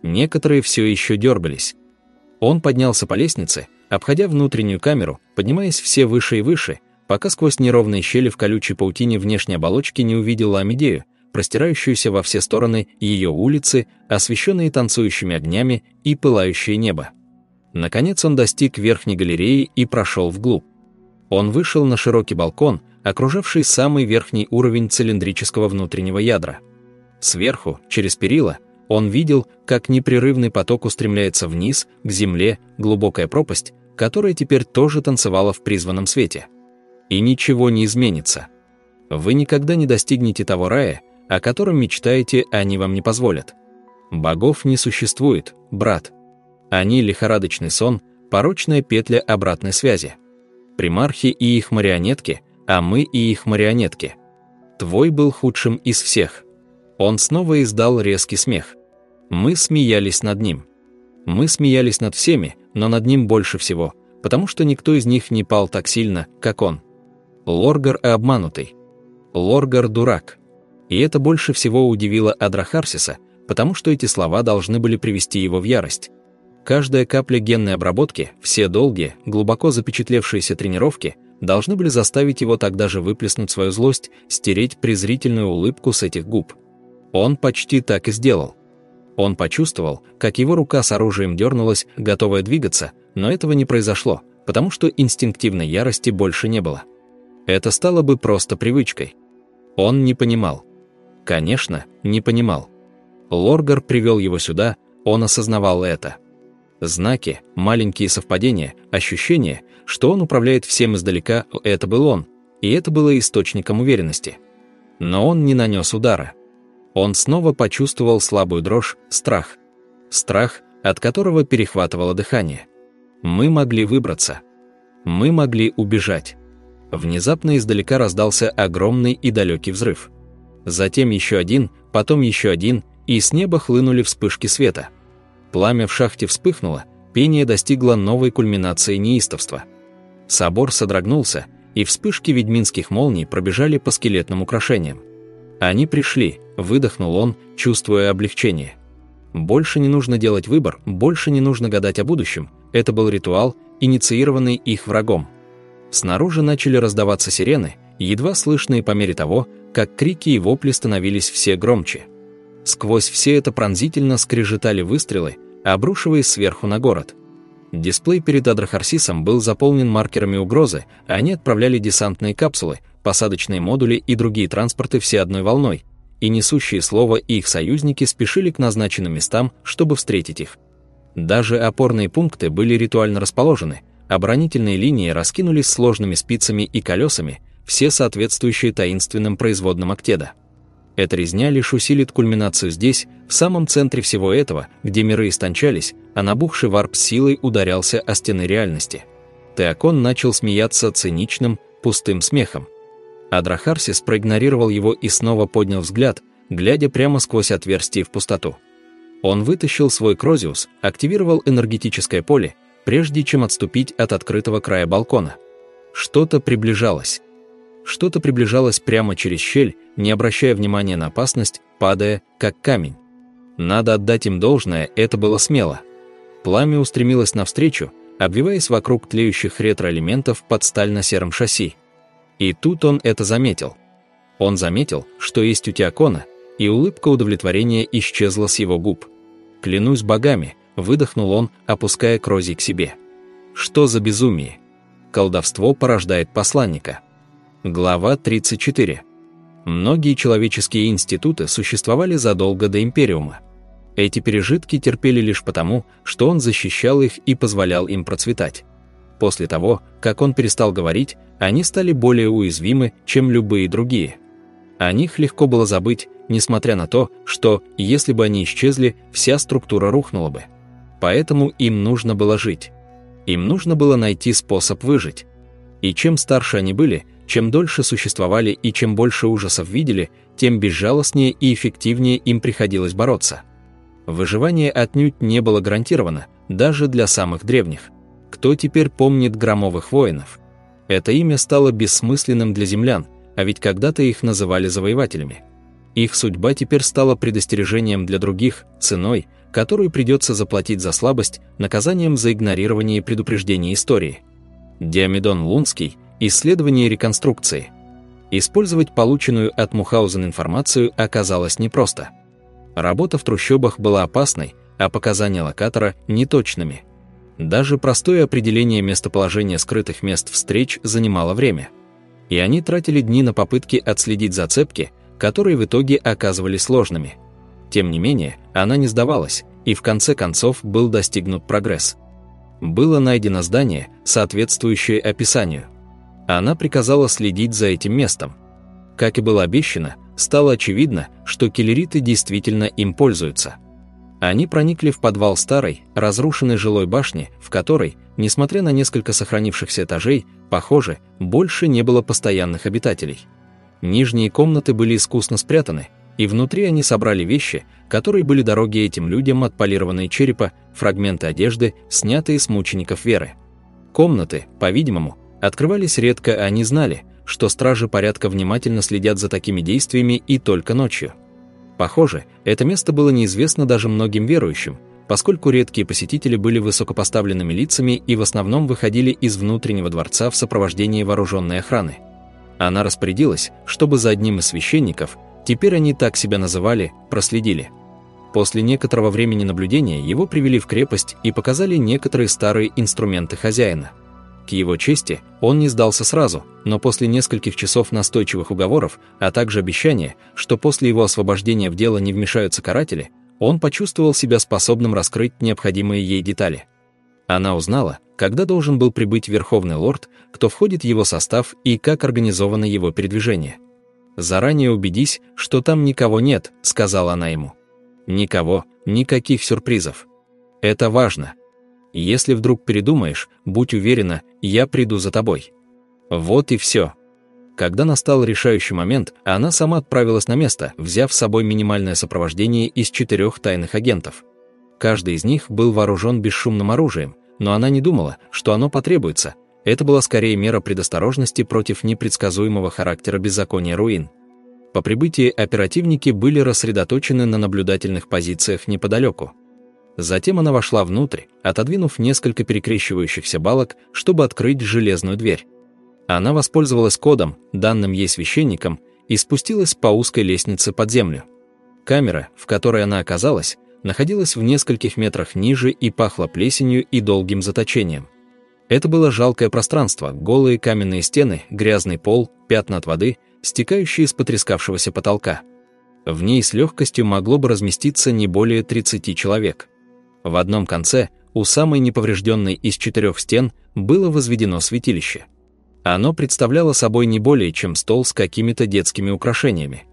Некоторые все еще дергались. Он поднялся по лестнице, обходя внутреннюю камеру, поднимаясь все выше и выше, пока сквозь неровные щели в колючей паутине внешней оболочки не увидел Амедею, простирающуюся во все стороны ее улицы, освещенные танцующими огнями и пылающее небо. Наконец он достиг верхней галереи и прошел вглубь. Он вышел на широкий балкон, окружавший самый верхний уровень цилиндрического внутреннего ядра. Сверху, через перила, он видел, как непрерывный поток устремляется вниз, к земле, глубокая пропасть, которая теперь тоже танцевала в призванном свете. И ничего не изменится. Вы никогда не достигнете того рая, о котором мечтаете, они вам не позволят. Богов не существует, брат. Они лихорадочный сон, порочная петля обратной связи. Примархи и их марионетки, а мы и их марионетки. Твой был худшим из всех. Он снова издал резкий смех. Мы смеялись над ним. Мы смеялись над всеми, но над ним больше всего, потому что никто из них не пал так сильно, как он. Лоргар обманутый. Лоргар дурак. И это больше всего удивило Адрахарсиса, потому что эти слова должны были привести его в ярость. Каждая капля генной обработки, все долгие, глубоко запечатлевшиеся тренировки должны были заставить его тогда же выплеснуть свою злость, стереть презрительную улыбку с этих губ. Он почти так и сделал. Он почувствовал, как его рука с оружием дернулась, готовая двигаться, но этого не произошло, потому что инстинктивной ярости больше не было. Это стало бы просто привычкой. Он не понимал. Конечно, не понимал. Лоргар привел его сюда, он осознавал это. Знаки, маленькие совпадения, ощущение, что он управляет всем издалека, это был он, и это было источником уверенности. Но он не нанес удара. Он снова почувствовал слабую дрожь, страх. Страх, от которого перехватывало дыхание. Мы могли выбраться. Мы могли убежать. Внезапно издалека раздался огромный и далекий взрыв затем еще один, потом еще один, и с неба хлынули вспышки света. Пламя в шахте вспыхнуло, пение достигло новой кульминации неистовства. Собор содрогнулся, и вспышки ведьминских молний пробежали по скелетным украшениям. Они пришли, выдохнул он, чувствуя облегчение. Больше не нужно делать выбор, больше не нужно гадать о будущем. Это был ритуал, инициированный их врагом. Снаружи начали раздаваться сирены, едва слышные по мере того, как крики и вопли становились все громче. Сквозь все это пронзительно скрежетали выстрелы, обрушиваясь сверху на город. Дисплей перед Адрахарсисом был заполнен маркерами угрозы, а они отправляли десантные капсулы, посадочные модули и другие транспорты все одной волной, и несущие слово и их союзники спешили к назначенным местам, чтобы встретить их. Даже опорные пункты были ритуально расположены, оборонительные линии раскинулись сложными спицами и колесами, все соответствующие таинственным производным Актеда. Эта резня лишь усилит кульминацию здесь, в самом центре всего этого, где миры истончались, а набухший варп силой ударялся о стены реальности. Теокон начал смеяться циничным, пустым смехом. Адрахарсис проигнорировал его и снова поднял взгляд, глядя прямо сквозь отверстие в пустоту. Он вытащил свой Крозиус, активировал энергетическое поле, прежде чем отступить от открытого края балкона – Что-то приближалось. Что-то приближалось прямо через щель, не обращая внимания на опасность, падая, как камень. Надо отдать им должное, это было смело. Пламя устремилось навстречу, обвиваясь вокруг тлеющих ретроэлементов под стально-серым шасси. И тут он это заметил. Он заметил, что есть у Теокона, и улыбка удовлетворения исчезла с его губ. «Клянусь богами», — выдохнул он, опуская Крози к себе. «Что за безумие? Колдовство порождает посланника». Глава 34. Многие человеческие институты существовали задолго до Империума. Эти пережитки терпели лишь потому, что он защищал их и позволял им процветать. После того, как он перестал говорить, они стали более уязвимы, чем любые другие. О них легко было забыть, несмотря на то, что, если бы они исчезли, вся структура рухнула бы. Поэтому им нужно было жить. Им нужно было найти способ выжить. И чем старше они были, чем дольше существовали и чем больше ужасов видели, тем безжалостнее и эффективнее им приходилось бороться. Выживание отнюдь не было гарантировано, даже для самых древних. Кто теперь помнит громовых воинов? Это имя стало бессмысленным для землян, а ведь когда-то их называли завоевателями. Их судьба теперь стала предостережением для других, ценой, которую придется заплатить за слабость, наказанием за игнорирование предупреждений истории. Диамедон Лунский – исследование реконструкции. Использовать полученную от Мухаузен информацию оказалось непросто – Работа в трущобах была опасной, а показания локатора – неточными. Даже простое определение местоположения скрытых мест встреч занимало время. И они тратили дни на попытки отследить зацепки, которые в итоге оказывались сложными. Тем не менее, она не сдавалась, и в конце концов был достигнут прогресс. Было найдено здание, соответствующее описанию. Она приказала следить за этим местом. Как и было обещано – стало очевидно, что киллериты действительно им пользуются. Они проникли в подвал старой, разрушенной жилой башни, в которой, несмотря на несколько сохранившихся этажей, похоже, больше не было постоянных обитателей. Нижние комнаты были искусно спрятаны, и внутри они собрали вещи, которые были дороги этим людям, отполированные черепа, фрагменты одежды, снятые с мучеников веры. Комнаты, по-видимому, открывались редко, а они знали, что стражи порядка внимательно следят за такими действиями и только ночью. Похоже, это место было неизвестно даже многим верующим, поскольку редкие посетители были высокопоставленными лицами и в основном выходили из внутреннего дворца в сопровождении вооруженной охраны. Она распорядилась, чтобы за одним из священников, теперь они так себя называли, проследили. После некоторого времени наблюдения его привели в крепость и показали некоторые старые инструменты хозяина – к его чести, он не сдался сразу, но после нескольких часов настойчивых уговоров, а также обещания, что после его освобождения в дело не вмешаются каратели, он почувствовал себя способным раскрыть необходимые ей детали. Она узнала, когда должен был прибыть Верховный Лорд, кто входит в его состав и как организовано его передвижение. «Заранее убедись, что там никого нет», — сказала она ему. «Никого, никаких сюрпризов. Это важно». Если вдруг передумаешь, будь уверена, я приду за тобой. Вот и все. Когда настал решающий момент, она сама отправилась на место, взяв с собой минимальное сопровождение из четырех тайных агентов. Каждый из них был вооружен бесшумным оружием, но она не думала, что оно потребуется. Это была скорее мера предосторожности против непредсказуемого характера беззакония руин. По прибытии оперативники были рассредоточены на наблюдательных позициях неподалеку. Затем она вошла внутрь, отодвинув несколько перекрещивающихся балок, чтобы открыть железную дверь. Она воспользовалась кодом, данным ей священником, и спустилась по узкой лестнице под землю. Камера, в которой она оказалась, находилась в нескольких метрах ниже и пахла плесенью и долгим заточением. Это было жалкое пространство, голые каменные стены, грязный пол, пятна от воды, стекающие из потрескавшегося потолка. В ней с легкостью могло бы разместиться не более 30 человек. В одном конце, у самой неповрежденной из четырех стен, было возведено святилище. Оно представляло собой не более чем стол с какими-то детскими украшениями.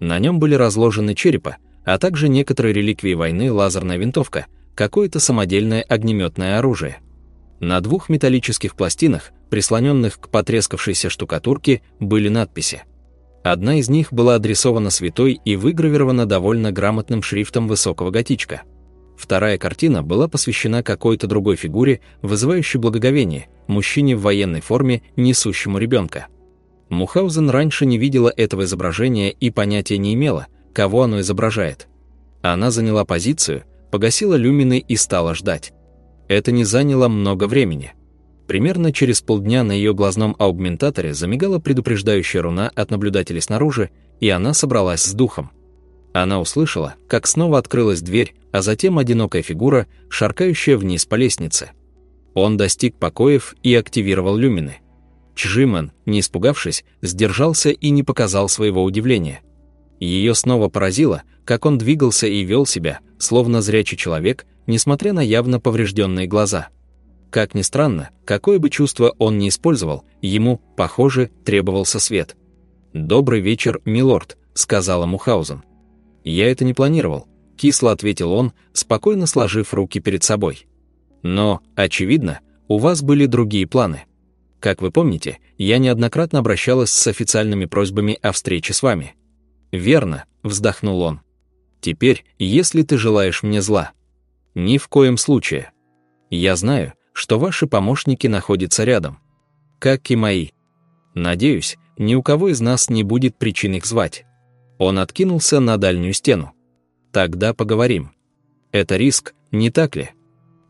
На нем были разложены черепа, а также некоторые реликвии войны, лазерная винтовка, какое-то самодельное огнеметное оружие. На двух металлических пластинах, прислоненных к потрескавшейся штукатурке, были надписи. Одна из них была адресована святой и выгравирована довольно грамотным шрифтом высокого готичка – Вторая картина была посвящена какой-то другой фигуре, вызывающей благоговение, мужчине в военной форме, несущему ребенка. Мухаузен раньше не видела этого изображения и понятия не имела, кого оно изображает. Она заняла позицию, погасила люмины и стала ждать. Это не заняло много времени. Примерно через полдня на ее глазном аугментаторе замигала предупреждающая руна от наблюдателей снаружи, и она собралась с духом. Она услышала, как снова открылась дверь, а затем одинокая фигура, шаркающая вниз по лестнице. Он достиг покоев и активировал люмины. Чжиман, не испугавшись, сдержался и не показал своего удивления. Ее снова поразило, как он двигался и вел себя, словно зрячий человек, несмотря на явно поврежденные глаза. Как ни странно, какое бы чувство он ни использовал, ему, похоже, требовался свет. «Добрый вечер, милорд», — сказала Мухаузен. «Я это не планировал», — кисло ответил он, спокойно сложив руки перед собой. «Но, очевидно, у вас были другие планы. Как вы помните, я неоднократно обращалась с официальными просьбами о встрече с вами». «Верно», — вздохнул он. «Теперь, если ты желаешь мне зла...» «Ни в коем случае. Я знаю, что ваши помощники находятся рядом. Как и мои. Надеюсь, ни у кого из нас не будет причин их звать». Он откинулся на дальнюю стену. «Тогда поговорим. Это риск, не так ли?»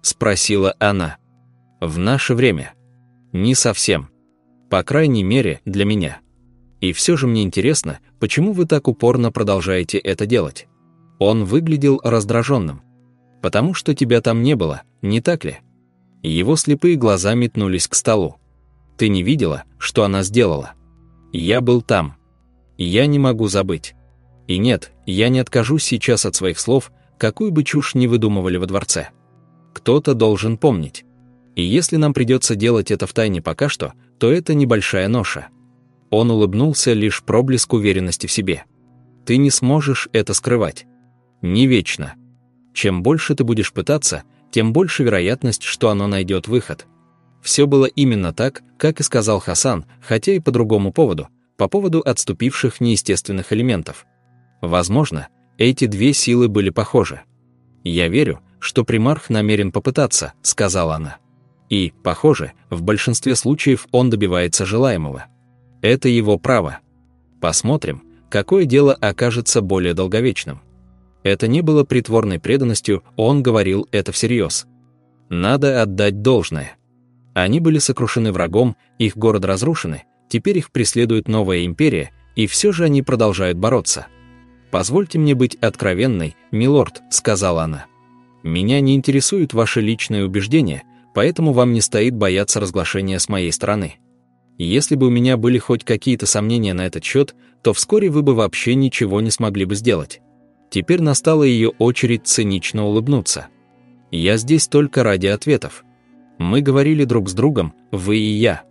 Спросила она. «В наше время. Не совсем. По крайней мере, для меня. И все же мне интересно, почему вы так упорно продолжаете это делать?» Он выглядел раздраженным. «Потому что тебя там не было, не так ли?» Его слепые глаза метнулись к столу. «Ты не видела, что она сделала?» «Я был там. Я не могу забыть. И нет, я не откажусь сейчас от своих слов, какую бы чушь ни выдумывали во дворце. Кто-то должен помнить. И если нам придется делать это в тайне пока что, то это небольшая ноша. Он улыбнулся лишь проблеск уверенности в себе. Ты не сможешь это скрывать. Не вечно. Чем больше ты будешь пытаться, тем больше вероятность, что оно найдет выход. Все было именно так, как и сказал Хасан, хотя и по другому поводу, по поводу отступивших неестественных элементов – Возможно, эти две силы были похожи. «Я верю, что примарх намерен попытаться», — сказала она. И, похоже, в большинстве случаев он добивается желаемого. Это его право. Посмотрим, какое дело окажется более долговечным. Это не было притворной преданностью, он говорил это всерьез. Надо отдать должное. Они были сокрушены врагом, их город разрушены, теперь их преследует новая империя, и все же они продолжают бороться. «Позвольте мне быть откровенной, милорд», — сказала она. «Меня не интересуют ваши личные убеждения, поэтому вам не стоит бояться разглашения с моей стороны. Если бы у меня были хоть какие-то сомнения на этот счет, то вскоре вы бы вообще ничего не смогли бы сделать». Теперь настала ее очередь цинично улыбнуться. «Я здесь только ради ответов. Мы говорили друг с другом, вы и я.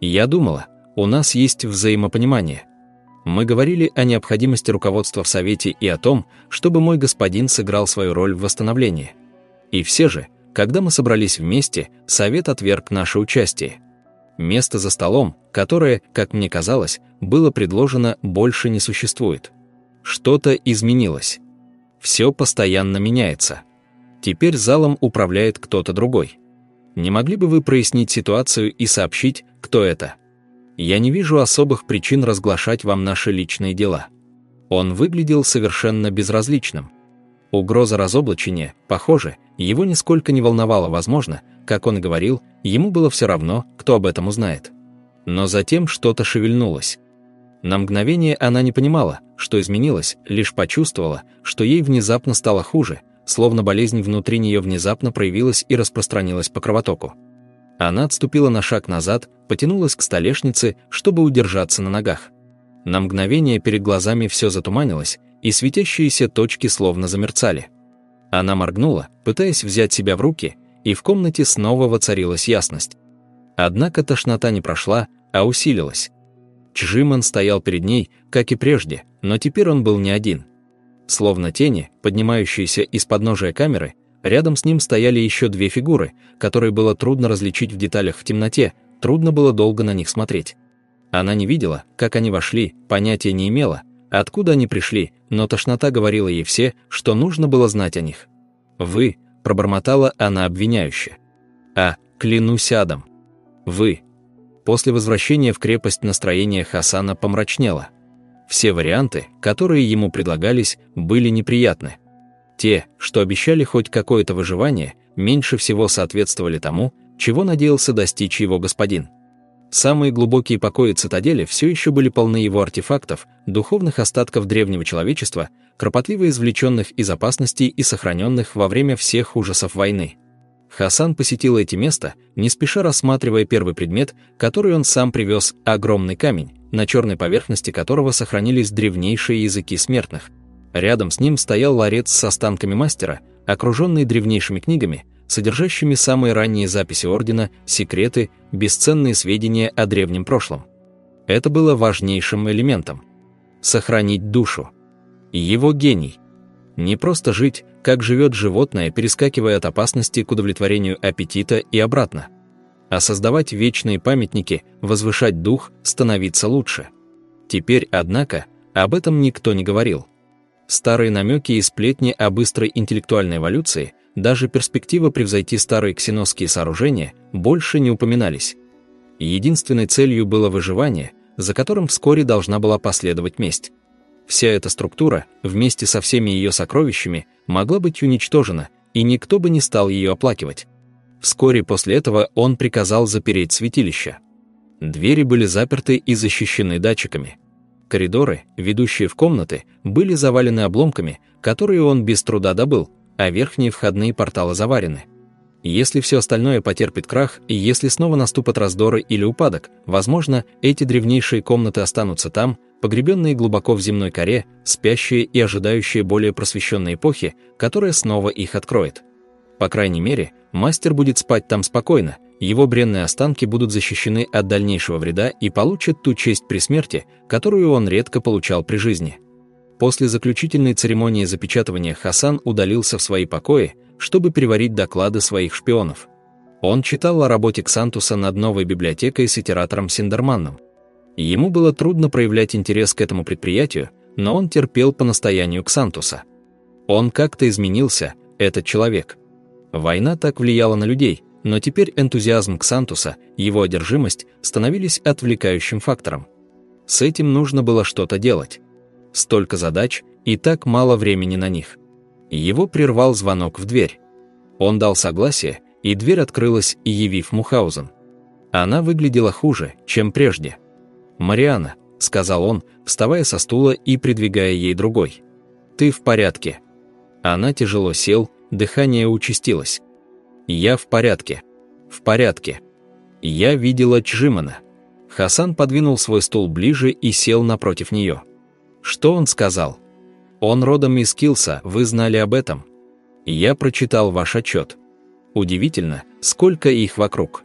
Я думала, у нас есть взаимопонимание, мы говорили о необходимости руководства в Совете и о том, чтобы мой господин сыграл свою роль в восстановлении. И все же, когда мы собрались вместе, Совет отверг наше участие. Место за столом, которое, как мне казалось, было предложено, больше не существует. Что-то изменилось. Все постоянно меняется. Теперь залом управляет кто-то другой. Не могли бы вы прояснить ситуацию и сообщить, кто это? Я не вижу особых причин разглашать вам наши личные дела. Он выглядел совершенно безразличным. Угроза разоблачения, похоже, его нисколько не волновала, возможно, как он говорил, ему было все равно, кто об этом узнает. Но затем что-то шевельнулось. На мгновение она не понимала, что изменилось, лишь почувствовала, что ей внезапно стало хуже, словно болезнь внутри нее внезапно проявилась и распространилась по кровотоку. Она отступила на шаг назад, потянулась к столешнице, чтобы удержаться на ногах. На мгновение перед глазами все затуманилось, и светящиеся точки словно замерцали. Она моргнула, пытаясь взять себя в руки, и в комнате снова воцарилась ясность. Однако тошнота не прошла, а усилилась. Чжиман стоял перед ней, как и прежде, но теперь он был не один. Словно тени, поднимающиеся из подножия камеры, Рядом с ним стояли еще две фигуры, которые было трудно различить в деталях в темноте, трудно было долго на них смотреть. Она не видела, как они вошли, понятия не имела, откуда они пришли, но тошнота говорила ей все, что нужно было знать о них. «Вы», — пробормотала она обвиняюще. «А, клянусь адом». «Вы». После возвращения в крепость настроение Хасана помрачнело. Все варианты, которые ему предлагались, были неприятны. Те, что обещали хоть какое-то выживание, меньше всего соответствовали тому, чего надеялся достичь его господин. Самые глубокие покои цитадели все еще были полны его артефактов, духовных остатков древнего человечества, кропотливо извлеченных из опасностей и сохраненных во время всех ужасов войны. Хасан посетил эти места, не спеша рассматривая первый предмет, который он сам привез, огромный камень, на черной поверхности которого сохранились древнейшие языки смертных. Рядом с ним стоял ларец с останками мастера, окруженный древнейшими книгами, содержащими самые ранние записи Ордена, секреты, бесценные сведения о древнем прошлом. Это было важнейшим элементом. Сохранить душу. Его гений. Не просто жить, как живет животное, перескакивая от опасности к удовлетворению аппетита и обратно. А создавать вечные памятники, возвышать дух, становиться лучше. Теперь, однако, об этом никто не говорил. Старые намеки и сплетни о быстрой интеллектуальной эволюции – даже перспектива превзойти старые ксеносские сооружения больше не упоминались. Единственной целью было выживание, за которым вскоре должна была последовать месть. Вся эта структура, вместе со всеми ее сокровищами, могла быть уничтожена, и никто бы не стал ее оплакивать. Вскоре после этого он приказал запереть святилище. Двери были заперты и защищены датчиками. Коридоры, ведущие в комнаты, были завалены обломками, которые он без труда добыл, а верхние входные порталы заварены. Если все остальное потерпит крах, и если снова наступят раздоры или упадок, возможно, эти древнейшие комнаты останутся там, погребенные глубоко в земной коре, спящие и ожидающие более просвещенной эпохи, которая снова их откроет. По крайней мере, мастер будет спать там спокойно, его бренные останки будут защищены от дальнейшего вреда и получат ту честь при смерти, которую он редко получал при жизни. После заключительной церемонии запечатывания Хасан удалился в свои покои, чтобы переварить доклады своих шпионов. Он читал о работе Ксантуса над новой библиотекой с итератором Синдерманном. Ему было трудно проявлять интерес к этому предприятию, но он терпел по настоянию Ксантуса. Он как-то изменился, этот человек. Война так влияла на людей, но теперь энтузиазм Ксантуса, его одержимость становились отвлекающим фактором. С этим нужно было что-то делать столько задач и так мало времени на них. Его прервал звонок в дверь. Он дал согласие, и дверь открылась, явив Мухаузен. Она выглядела хуже, чем прежде. «Мариана», — сказал он, вставая со стула и придвигая ей другой. «Ты в порядке?» Она тяжело сел, дыхание участилось. «Я в порядке. В порядке. Я видела Чжимана». Хасан подвинул свой стул ближе и сел напротив нее. Что он сказал? Он родом из Килса, вы знали об этом? Я прочитал ваш отчет. Удивительно, сколько их вокруг.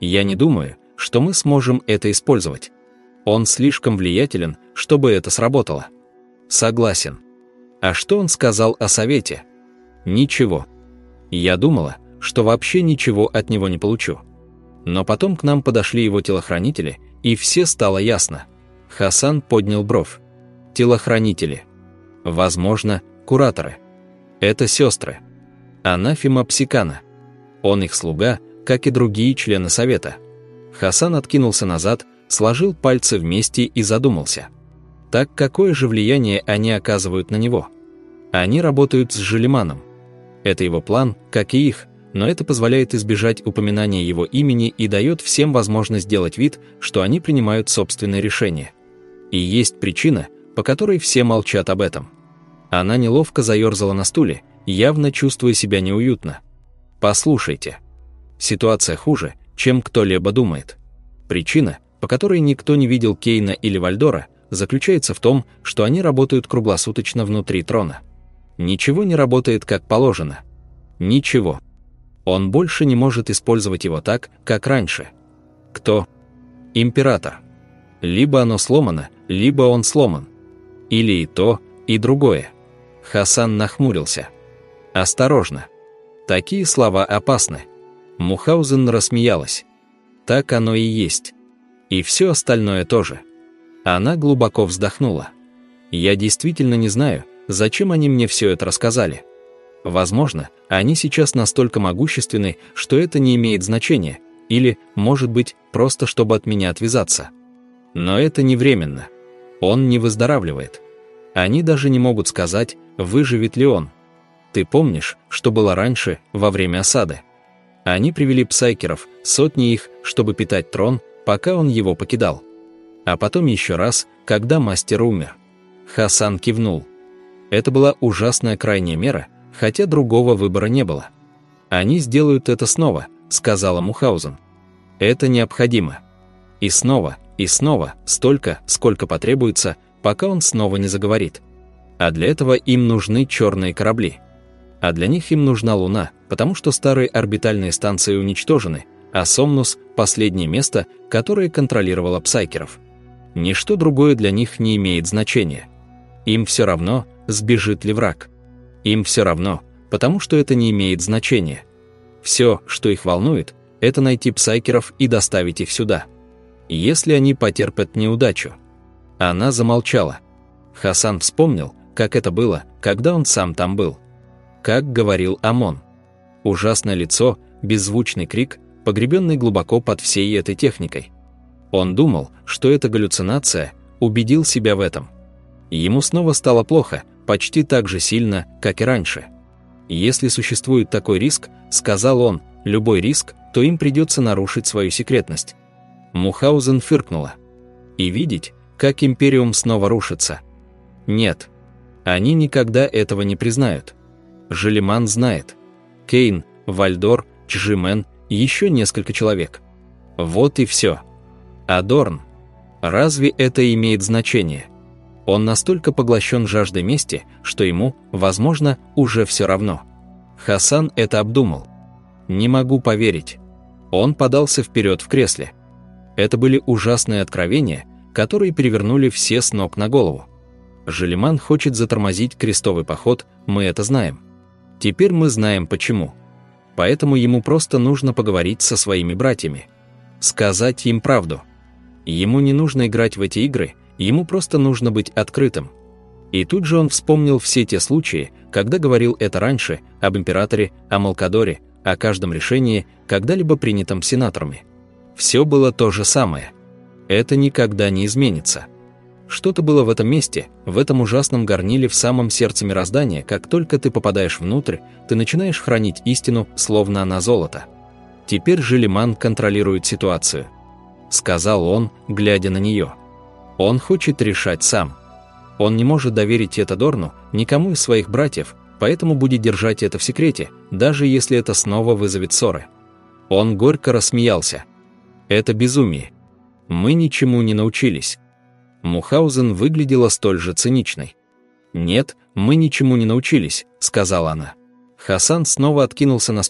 Я не думаю, что мы сможем это использовать. Он слишком влиятелен, чтобы это сработало. Согласен. А что он сказал о совете? Ничего. Я думала, что вообще ничего от него не получу. Но потом к нам подошли его телохранители, и все стало ясно. Хасан поднял бровь телохранители. Возможно, кураторы. Это сестры. Анафима Псикана. Он их слуга, как и другие члены совета. Хасан откинулся назад, сложил пальцы вместе и задумался. Так какое же влияние они оказывают на него? Они работают с Желиманом. Это его план, как и их, но это позволяет избежать упоминания его имени и дает всем возможность сделать вид, что они принимают собственные решения. И есть причина – по которой все молчат об этом. Она неловко заерзала на стуле, явно чувствуя себя неуютно. «Послушайте. Ситуация хуже, чем кто-либо думает. Причина, по которой никто не видел Кейна или Вальдора, заключается в том, что они работают круглосуточно внутри трона. Ничего не работает как положено. Ничего. Он больше не может использовать его так, как раньше. Кто? Император. Либо оно сломано, либо он сломан. Или и то, и другое. Хасан нахмурился. «Осторожно. Такие слова опасны». Мухаузен рассмеялась. «Так оно и есть. И все остальное тоже». Она глубоко вздохнула. «Я действительно не знаю, зачем они мне все это рассказали. Возможно, они сейчас настолько могущественны, что это не имеет значения, или, может быть, просто чтобы от меня отвязаться. Но это не временно. Он не выздоравливает. Они даже не могут сказать, выживет ли он. Ты помнишь, что было раньше, во время осады? Они привели псайкеров, сотни их, чтобы питать трон, пока он его покидал. А потом еще раз, когда мастер умер. Хасан кивнул. Это была ужасная крайняя мера, хотя другого выбора не было. «Они сделают это снова», — сказала Мухаузен. «Это необходимо». И снова, и снова, столько, сколько потребуется, пока он снова не заговорит. А для этого им нужны черные корабли. А для них им нужна Луна, потому что старые орбитальные станции уничтожены, а Сомнус – последнее место, которое контролировало псайкеров. Ничто другое для них не имеет значения. Им все равно, сбежит ли враг. Им все равно, потому что это не имеет значения. Все, что их волнует, это найти псайкеров и доставить их сюда. Если они потерпят неудачу. Она замолчала. Хасан вспомнил, как это было, когда он сам там был. Как говорил Амон. Ужасное лицо, беззвучный крик, погребенный глубоко под всей этой техникой. Он думал, что это галлюцинация, убедил себя в этом. Ему снова стало плохо, почти так же сильно, как и раньше. Если существует такой риск, сказал он, любой риск, то им придется нарушить свою секретность. Мухаузен фыркнула. И видеть, как Империум снова рушится. Нет. Они никогда этого не признают. Желеман знает. Кейн, Вальдор, Чжимен еще несколько человек. Вот и все. Адорн. Разве это имеет значение? Он настолько поглощен жаждой мести, что ему, возможно, уже все равно. Хасан это обдумал. «Не могу поверить». Он подался вперед в кресле. Это были ужасные откровения, которые перевернули все с ног на голову. Желеман хочет затормозить крестовый поход, мы это знаем. Теперь мы знаем почему. Поэтому ему просто нужно поговорить со своими братьями. Сказать им правду. Ему не нужно играть в эти игры, Ему просто нужно быть открытым. И тут же он вспомнил все те случаи, когда говорил это раньше, об императоре, о Малкадоре, о каждом решении, когда-либо принятом сенаторами. Все было то же самое. Это никогда не изменится. Что-то было в этом месте, в этом ужасном горниле в самом сердце мироздания, как только ты попадаешь внутрь, ты начинаешь хранить истину, словно она золото. Теперь Желиман контролирует ситуацию. Сказал он, глядя на нее. Он хочет решать сам. Он не может доверить это Дорну, никому из своих братьев, поэтому будет держать это в секрете, даже если это снова вызовет ссоры. Он горько рассмеялся. Это безумие. Мы ничему не научились. Мухаузен выглядела столь же циничной. «Нет, мы ничему не научились», — сказала она. Хасан снова откинулся на спину